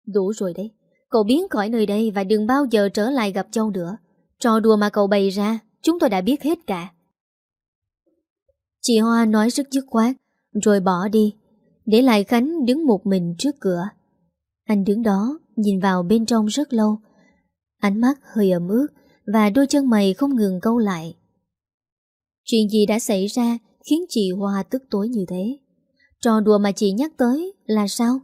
Speaker 1: Đủ rồi đấy. Cậu biến khỏi nơi đây và đừng bao giờ trở lại gặp Châu nữa. Trò đùa mà cậu bày ra, chúng tôi đã biết hết cả. Chị Hoa nói rất dứt khoát, rồi bỏ đi, để lại Khánh đứng một mình trước cửa. Anh đứng đó, nhìn vào bên trong rất lâu. Ánh mắt hơi ẩm ướt và đôi chân mày không ngừng câu lại. Chuyện gì đã xảy ra khiến chị Hoa tức tối như thế. Trò đùa mà chị nhắc tới là sao?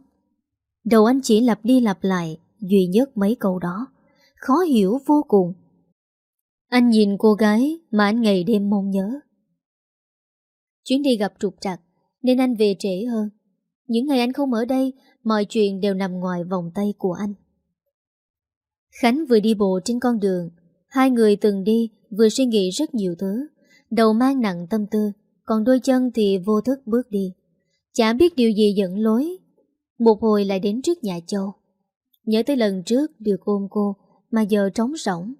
Speaker 1: Đầu anh chỉ lặp đi lặp lại duy nhất mấy câu đó. Khó hiểu vô cùng. Anh nhìn cô gái mà anh ngày đêm mong nhớ. Chuyến đi gặp trục trặc nên anh về trễ hơn. Những ngày anh không ở đây, mọi chuyện đều nằm ngoài vòng tay của anh. Khánh vừa đi bộ trên con đường, hai người từng đi vừa suy nghĩ rất nhiều thứ, đầu mang nặng tâm tư, còn đôi chân thì vô thức bước đi. Chả biết điều gì dẫn lối. Một hồi lại đến trước nhà Châu. Nhớ tới lần trước được ôm cô mà giờ trống rỗng.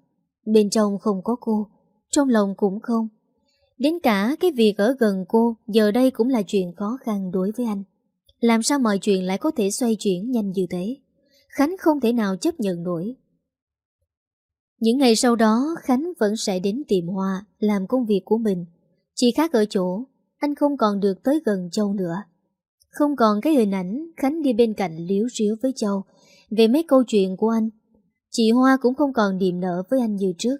Speaker 1: Bên trong không có cô, trong lòng cũng không. Đến cả cái việc ở gần cô giờ đây cũng là chuyện khó khăn đối với anh. Làm sao mọi chuyện lại có thể xoay chuyển nhanh như thế? Khánh không thể nào chấp nhận nổi. Những ngày sau đó Khánh vẫn sẽ đến tìm Hoa làm công việc của mình. Chỉ khác ở chỗ, anh không còn được tới gần Châu nữa. Không còn cái hình ảnh Khánh đi bên cạnh liếu riếu với Châu về mấy câu chuyện của anh. Chị Hoa cũng không còn điềm nợ với anh như trước.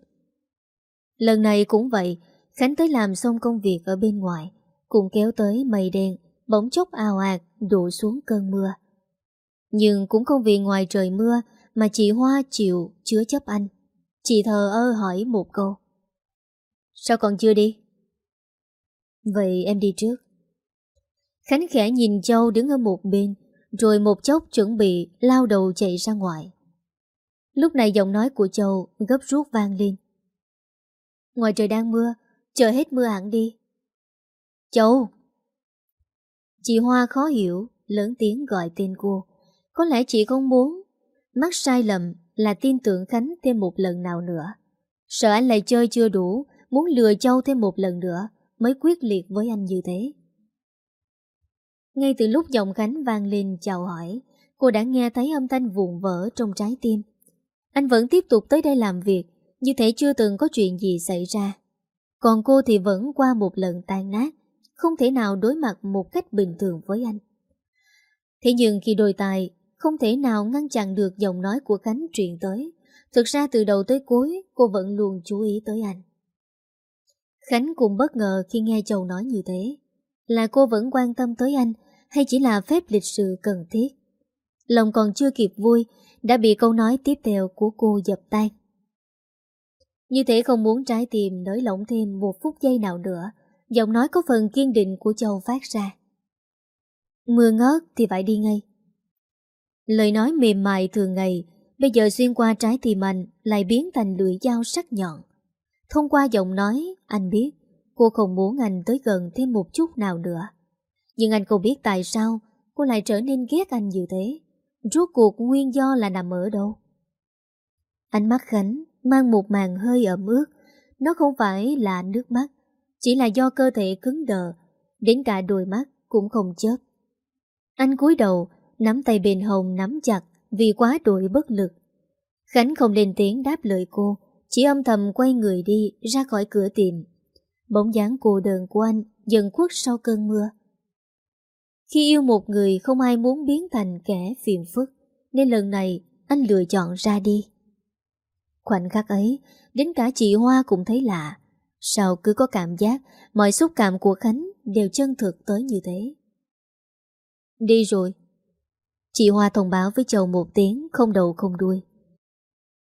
Speaker 1: Lần này cũng vậy, Khánh tới làm xong công việc ở bên ngoài, cùng kéo tới mây đen, bỗng chốc ào ạt đổ xuống cơn mưa. Nhưng cũng không vì ngoài trời mưa mà chị Hoa chịu chứa chấp anh. Chị thờ ơ hỏi một câu. Sao còn chưa đi? Vậy em đi trước. Khánh khẽ nhìn Châu đứng ở một bên, rồi một chốc chuẩn bị lao đầu chạy ra ngoài. Lúc này giọng nói của Châu gấp rút vang lên. Ngoài trời đang mưa, chờ hết mưa hẳn đi. Châu! Chị Hoa khó hiểu, lớn tiếng gọi tên cô. Có lẽ chị không muốn. Mắc sai lầm là tin tưởng Khánh thêm một lần nào nữa. Sợ anh lại chơi chưa đủ, muốn lừa Châu thêm một lần nữa mới quyết liệt với anh như thế. Ngay từ lúc giọng Khánh vang lên chào hỏi, cô đã nghe thấy âm thanh vụn vỡ trong trái tim. Anh vẫn tiếp tục tới đây làm việc, như thể chưa từng có chuyện gì xảy ra. Còn cô thì vẫn qua một lần tan nát, không thể nào đối mặt một cách bình thường với anh. Thế nhưng khi đôi tài, không thể nào ngăn chặn được giọng nói của Khánh truyền tới. Thực ra từ đầu tới cuối, cô vẫn luôn chú ý tới anh. Khánh cũng bất ngờ khi nghe Châu nói như thế. Là cô vẫn quan tâm tới anh hay chỉ là phép lịch sự cần thiết? Lòng còn chưa kịp vui, đã bị câu nói tiếp theo của cô dập tan. Như thế không muốn trái tim nới lỏng thêm một phút giây nào nữa Giọng nói có phần kiên định của Châu phát ra. Mưa ngớt thì phải đi ngay. Lời nói mềm mại thường ngày, Bây giờ xuyên qua trái tim anh Lại biến thành lưỡi dao sắc nhọn. Thông qua giọng nói, Anh biết cô không muốn anh tới gần thêm một chút nào nữa. Nhưng anh không biết tại sao Cô lại trở nên ghét anh như thế. Rốt cuộc nguyên do là nằm ở đâu? Ánh mắt Khánh Mang một màn hơi ẩm ướt. Nó không phải là nước mắt chỉ là do cơ thể cứng đờ, Đến cả đôi mắt cũng không chớp. Anh cúi đầu, Nắm tay bên hồng nắm chặt Vì quá đội bất lực. Khánh không lên tiếng đáp lời cô, Chỉ âm thầm quay người đi ra khỏi cửa tiệm. Bóng dáng cô đơn của anh Dần khuất sau cơn mưa. Khi yêu một người Không ai muốn biến thành kẻ phiền phức, Nên lần này anh lựa chọn ra đi. Khoảnh khắc ấy, Đến cả chị Hoa cũng thấy lạ. Sao cứ có cảm giác Mọi xúc cảm của Khánh đều chân thực tới như thế? Đi rồi. Chị Hoa thông báo với Châu một tiếng, Không đầu không đuôi.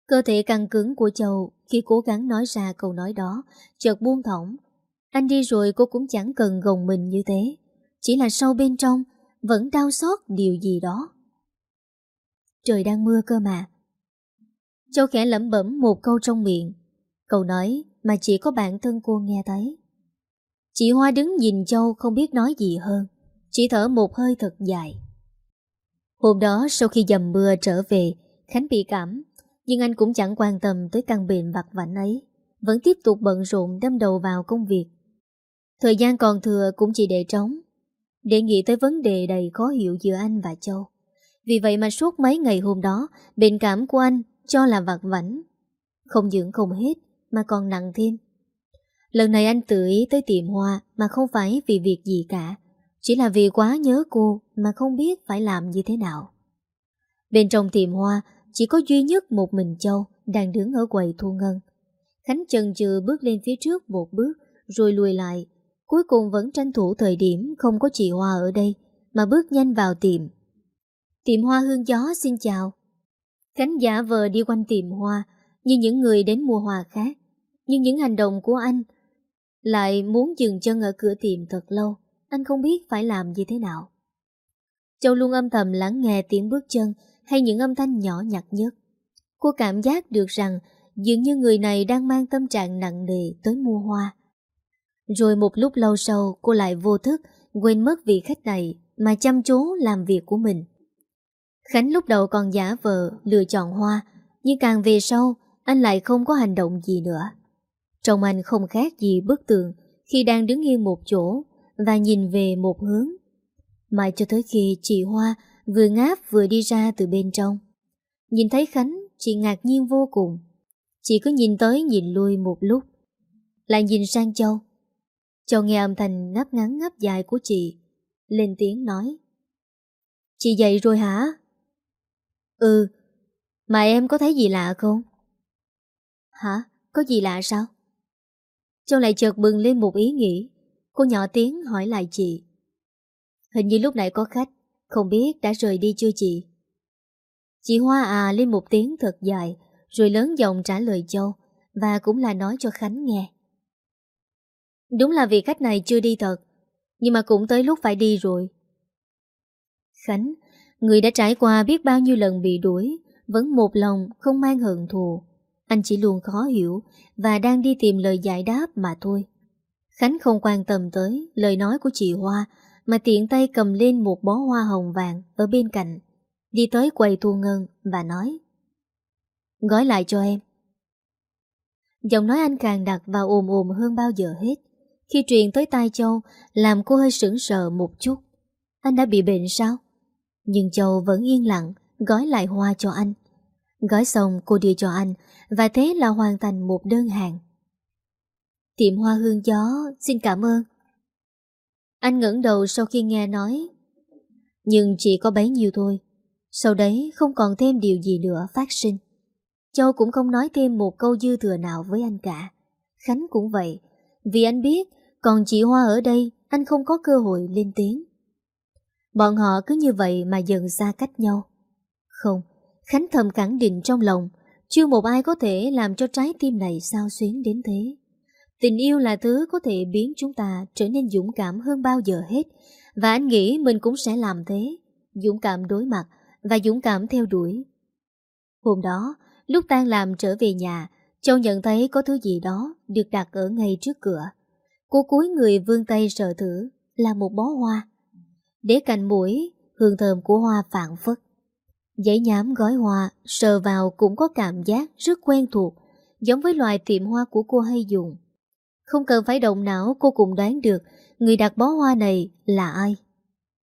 Speaker 1: Cơ thể căng cứng của Châu Khi cố gắng nói ra câu nói đó, Chợt buông thõng. Anh đi rồi cô cũng chẳng cần gồng mình như thế. Chỉ là sâu bên trong Vẫn đau xót điều gì đó. Trời đang mưa cơ mà. Châu khẽ lẩm bẩm một câu trong miệng. Câu nói mà chỉ có bản thân cô nghe thấy. Chị Hoa đứng nhìn Châu không biết nói gì hơn, Chỉ thở một hơi thật dài. Hôm đó sau khi dầm mưa trở về, Khánh bị cảm, Nhưng anh cũng chẳng quan tâm tới căn bệnh vặt vảnh ấy, Vẫn tiếp tục bận rộn đâm đầu vào công việc. Thời gian còn thừa cũng chỉ để trống, Để nghĩ tới vấn đề đầy khó hiểu giữa anh và Châu. Vì vậy mà suốt mấy ngày hôm đó, Bệnh cảm của anh cho là vặt vảnh, Không dưỡng không hết mà còn nặng thêm. Lần này anh tự ý tới tiệm hoa Mà không phải vì việc gì cả, Chỉ là vì quá nhớ cô Mà không biết phải làm như thế nào. Bên trong tiệm hoa, Chỉ có duy nhất một mình Châu Đang đứng ở quầy thu ngân. Khánh chần chừ bước lên phía trước một bước, Rồi lùi lại. Cuối cùng vẫn tranh thủ thời điểm Không có chị Hoa ở đây, Mà bước nhanh vào tiệm Tiệm hoa hương gió, xin chào. Khánh giả vờ đi quanh tiệm hoa, Như những người đến mua hoa khác. Nhưng những hành động của anh Lại muốn dừng chân ở cửa tiệm thật lâu. Anh không biết phải làm như thế nào. Châu luôn âm thầm lắng nghe tiếng bước chân Hay những âm thanh nhỏ nhặt nhất. Cô cảm giác được rằng Dường như người này đang mang tâm trạng nặng nề tới mua hoa. Rồi một lúc lâu sau, cô lại vô thức Quên mất vị khách này Mà chăm chú làm việc của mình. Khánh lúc đầu còn giả vờ lựa chọn hoa, Nhưng càng về sau, Anh lại không có hành động gì nữa. Trông anh không khác gì bức tường Khi đang đứng yên một chỗ Và nhìn về một hướng Mãi cho tới khi chị Hoa Vừa ngáp vừa đi ra từ bên trong Nhìn thấy Khánh Chị ngạc nhiên vô cùng Chị cứ nhìn tới nhìn lui một lúc Lại nhìn sang Châu Châu nghe âm thanh ngáp ngắn ngáp dài của chị Lên tiếng nói Chị dậy rồi hả? Ừ, mà em có thấy gì lạ không? Hả? Có gì lạ sao? Châu lại chợt bừng lên một ý nghĩ. Cô nhỏ tiếng hỏi lại chị. Hình như lúc nãy có khách, không biết đã rời đi chưa chị? Chị Hoa à lên một tiếng thật dài, rồi lớn giọng trả lời Châu, và cũng là nói cho Khánh nghe. Đúng là vì khách này chưa đi thật, nhưng mà cũng tới lúc phải đi rồi. Khánh Người đã trải qua biết bao nhiêu lần bị đuổi Vẫn một lòng không mang hận thù anh chỉ luôn khó hiểu Và đang đi tìm lời giải đáp mà thôi. Khánh không quan tâm tới Lời nói của chị Hoa, Mà tiện tay cầm lên một bó hoa hồng vàng Ở bên cạnh. Đi tới quầy thu ngân và nói, Gói lại cho em. Giọng nói anh càng đặt vào ồm ồm hơn bao giờ hết. Khi truyền tới tai Châu, Làm cô hơi sững sờ một chút. Anh đã bị bệnh sao? Nhưng Châu vẫn yên lặng, Gói lại hoa cho anh. Gói xong cô đưa cho anh Và thế là hoàn thành một đơn hàng. Tiệm hoa hương gió Xin cảm ơn. Anh ngẩng đầu sau khi nghe nói Nhưng chỉ có bấy nhiêu thôi Sau đấy không còn thêm điều gì nữa phát sinh. Châu cũng không nói thêm một câu dư thừa nào với anh cả. Khánh cũng vậy Vì anh biết Còn chị Hoa ở đây Anh không có cơ hội lên tiếng. Bọn họ cứ như vậy mà dần xa cách nhau. Không, Khánh thầm khẳng định trong lòng, chưa một ai có thể làm cho trái tim này sao xuyến đến thế. Tình yêu là thứ có thể biến chúng ta trở nên dũng cảm hơn bao giờ hết và anh nghĩ mình cũng sẽ làm thế. Dũng cảm đối mặt và dũng cảm theo đuổi. Hôm đó, lúc tan làm trở về nhà, Châu nhận thấy có thứ gì đó được đặt ở ngay trước cửa. Cô cúi người vươn tay sờ thử là một bó hoa. Để cạnh mũi, hương thơm của hoa phản phất. Giấy nhám gói hoa, sờ vào cũng có cảm giác rất quen thuộc, giống với loài tiệm hoa của cô hay dùng. Không cần phải động não cô cũng đoán được người đặt bó hoa này là ai.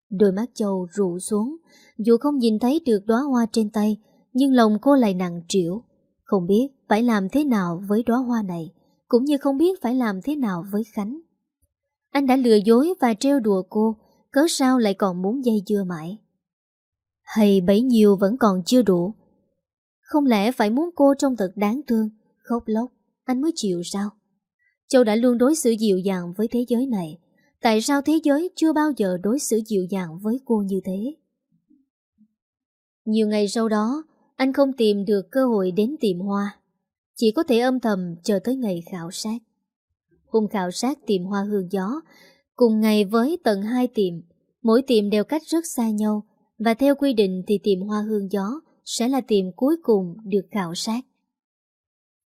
Speaker 1: Đôi mắt Châu rụ xuống, dù không nhìn thấy được đóa hoa trên tay, nhưng lòng cô lại nặng trĩu. Không biết phải làm thế nào với đóa hoa này, cũng như không biết phải làm thế nào với Khánh. Anh đã lừa dối và treo đùa cô, cớ sao lại còn muốn dây dưa mãi. Hay bấy nhiêu vẫn còn chưa đủ. Không lẽ phải muốn cô trông thật đáng thương, khóc lóc, anh mới chịu sao? Châu đã luôn đối xử dịu dàng với thế giới này. Tại sao thế giới chưa bao giờ đối xử dịu dàng với cô như thế? Nhiều ngày sau đó, anh không tìm được cơ hội đến tìm hoa. Chỉ có thể âm thầm chờ tới ngày khảo sát. Hôm khảo sát tìm hoa hương gió, cùng ngày với tận hai tiệm, mỗi tiệm đều cách rất xa nhau, và theo quy định thì tiệm hoa hương gió sẽ là tiệm cuối cùng được khảo sát.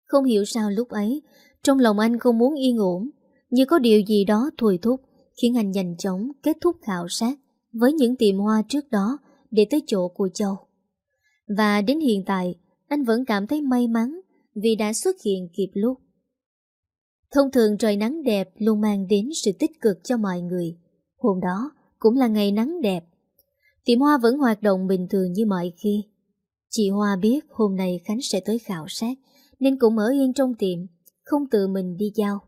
Speaker 1: Không hiểu sao lúc ấy, trong lòng anh không muốn yên ổn, như có điều gì đó thôi thúc, khiến anh nhanh chóng kết thúc khảo sát với những tiệm hoa trước đó để tới chỗ của Châu. Và đến hiện tại, anh vẫn cảm thấy may mắn vì đã xuất hiện kịp lúc. Thông thường trời nắng đẹp luôn mang đến sự tích cực cho mọi người. Hôm đó cũng là ngày nắng đẹp. Tiệm hoa vẫn hoạt động bình thường như mọi khi. Chị Hoa biết hôm nay Khánh sẽ tới khảo sát nên cũng ở yên trong tiệm, không tự mình đi giao.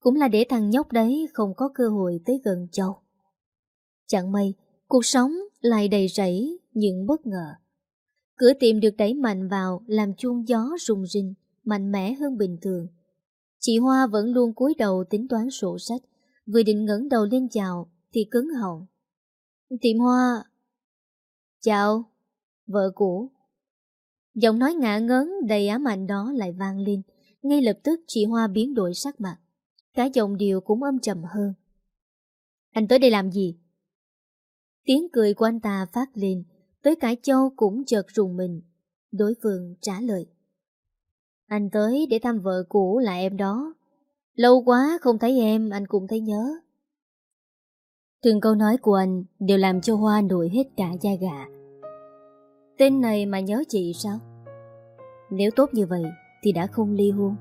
Speaker 1: Cũng là để thằng nhóc đấy không có cơ hội tới gần Châu. Chẳng may, cuộc sống lại đầy rẫy những bất ngờ. Cửa tiệm được đẩy mạnh vào làm chuông gió rung rinh, mạnh mẽ hơn bình thường. Chị Hoa vẫn luôn cúi đầu tính toán sổ sách, vừa định ngẩng đầu lên chào thì cứng họng. Tiệm Hoa... Chào, vợ cũ. Giọng nói ngã ngớn đầy ám ảnh đó lại vang lên, ngay lập tức chị Hoa biến đổi sắc mặt. Cả giọng điệu cũng âm trầm hơn. Anh tới đây làm gì? Tiếng cười của anh ta phát lên, tới cả Châu cũng chợt rùng mình. Đối phương trả lời. Anh tới để thăm vợ cũ là em đó. Lâu quá không thấy em, anh cũng thấy nhớ. Từng câu nói của anh đều làm cho Hoa nổi hết cả da gà. Tên này mà nhớ chị sao? Nếu tốt như vậy thì đã không ly hôn.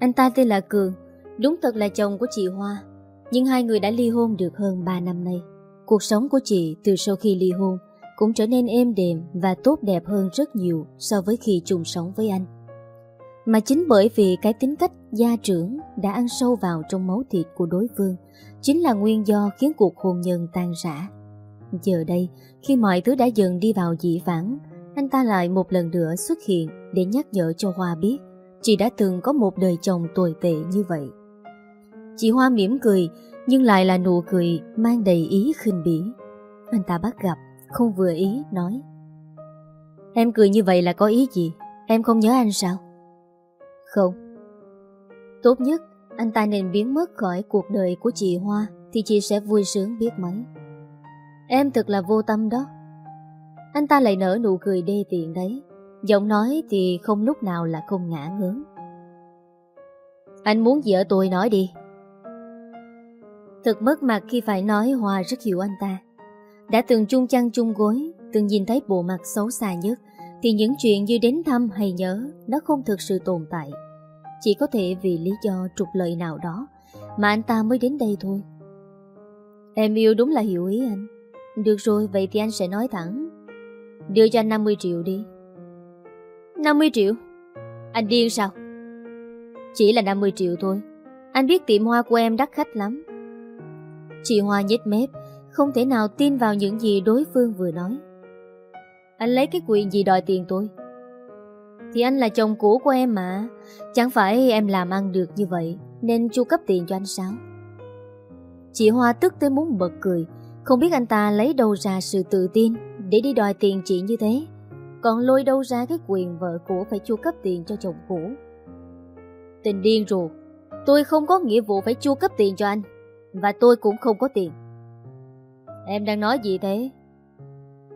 Speaker 1: Anh ta tên là Cường, đúng thật là chồng của chị Hoa. Nhưng hai người đã ly hôn được hơn 3 năm nay. Cuộc sống của chị từ sau khi ly hôn cũng trở nên êm đềm và tốt đẹp hơn rất nhiều so với khi chung sống với anh. Mà chính bởi vì cái tính cách gia trưởng đã ăn sâu vào trong máu thịt của đối phương chính là nguyên do khiến cuộc hôn nhân tan rã. Giờ đây, khi mọi thứ đã dần đi vào dị vãng, anh ta lại một lần nữa xuất hiện để nhắc nhở cho Hoa biết chị đã từng có một đời chồng tồi tệ như vậy. Chị Hoa mỉm cười, nhưng lại là nụ cười mang đầy ý khinh bỉ. Anh ta bắt gặp, không vừa ý, nói Em cười như vậy là có ý gì? Em không nhớ anh sao? Không. Tốt nhất, anh ta nên biến mất khỏi cuộc đời của chị Hoa thì chị sẽ vui sướng biết mấy. Em thật là vô tâm đó. Anh ta lại nở nụ cười đê tiện đấy. Giọng nói thì không lúc nào là không ngã ngớn. Anh muốn gì ở tôi nói đi. Thật mất mặt khi phải nói Hoa rất hiểu anh ta. Đã từng chung chăn chung gối, từng nhìn thấy bộ mặt xấu xa nhất, thì những chuyện như đến thăm hay nhớ nó không thực sự tồn tại. Chỉ có thể vì lý do trục lợi nào đó mà anh ta mới đến đây thôi. Em yêu đúng là hiểu ý anh. Được rồi, vậy thì anh sẽ nói thẳng. Đưa cho anh 50 triệu đi. 50 triệu? Anh điên sao? Chỉ là 50 triệu thôi. Anh biết tiệm hoa của em đắt khách lắm. Chị Hoa nhếch mép, không thể nào tin vào những gì đối phương vừa nói. Anh lấy cái quyền gì đòi tiền tôi? Thì anh là chồng cũ của em mà. Chẳng phải em làm ăn được như vậy, Nên chu cấp tiền cho anh sao? Chị Hoa tức tới muốn bật cười. Không biết anh ta lấy đâu ra sự tự tin Để đi đòi tiền chị như thế. Còn lôi đâu ra cái quyền vợ cũ phải chu cấp tiền cho chồng cũ. Tình điên ruột. Tôi không có nghĩa vụ phải chu cấp tiền cho anh, Và tôi cũng không có tiền. Em đang nói gì thế?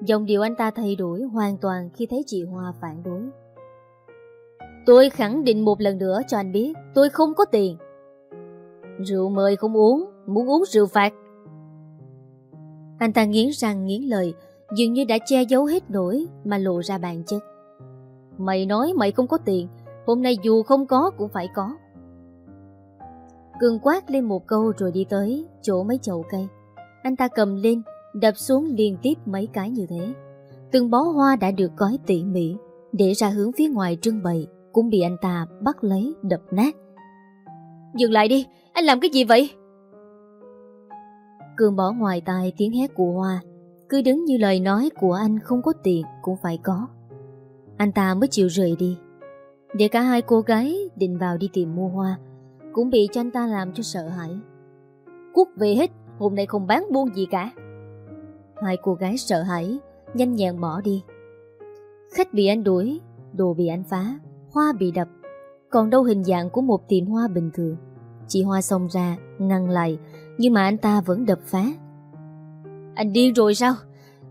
Speaker 1: Dòng điều anh ta thay đổi hoàn toàn khi thấy chị Hoa phản đối. Tôi khẳng định một lần nữa cho anh biết, Tôi không có tiền. Rượu mời không uống, Muốn uống rượu phạt. Anh ta nghiến răng nghiến lời, Dường như đã che giấu hết nổi Mà lộ ra bản chất. Mày nói mày không có tiền, Hôm nay dù không có cũng phải có. Cường quát lên một câu rồi đi tới Chỗ mấy chậu cây. Anh ta cầm lên, Đập xuống liên tiếp mấy cái như thế. Từng bó hoa đã được gói tỉ mỉ, Để ra hướng phía ngoài trưng bày. Cũng bị anh ta bắt lấy đập nát. Dừng lại đi, Anh làm cái gì vậy? Cường bỏ ngoài tai tiếng hét của Hoa. Cứ đứng như lời nói của anh không có tiền cũng phải có. Anh ta mới chịu rời đi. Để cả hai cô gái định vào đi tìm mua hoa, Cũng bị cho anh ta làm cho sợ hãi. Quốc về hết, Hôm nay không bán buôn gì cả. Hai cô gái sợ hãi, Nhanh nhẹn bỏ đi. Khách bị anh đuổi, Đồ bị anh phá. Hoa bị đập. Còn đâu hình dạng của một tiệm hoa bình thường. Chị Hoa xông ra Ngăn lại Nhưng mà anh ta vẫn đập phá. Anh điên rồi sao?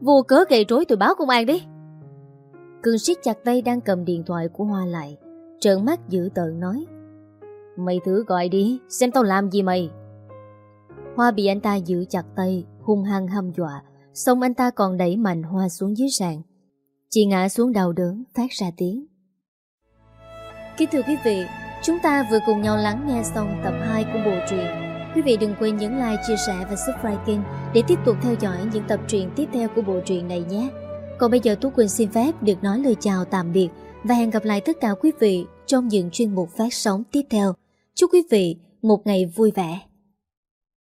Speaker 1: Vô cớ gây rối tôi báo công an đi. Cường siết chặt tay đang cầm điện thoại của Hoa lại Trợn mắt dữ tợn nói. Mày thử gọi đi Xem tao làm gì mày. Hoa bị anh ta giữ chặt tay Hung hăng hăm dọa Xong anh ta còn đẩy mạnh Hoa xuống dưới sàn. Chị ngã xuống đau đớn Phát ra tiếng Kính thưa quý vị Chúng ta vừa cùng nhau lắng nghe xong tập 2 của bộ truyện. Quý vị đừng quên nhấn like, chia sẻ và subscribe kênh Để tiếp tục theo dõi những tập truyện tiếp theo của bộ truyện này nhé. Còn bây giờ Tú Quỳnh xin phép được nói lời chào tạm biệt Và hẹn gặp lại tất cả quý vị trong những chuyên mục phát sóng tiếp theo. Chúc quý vị một ngày vui vẻ.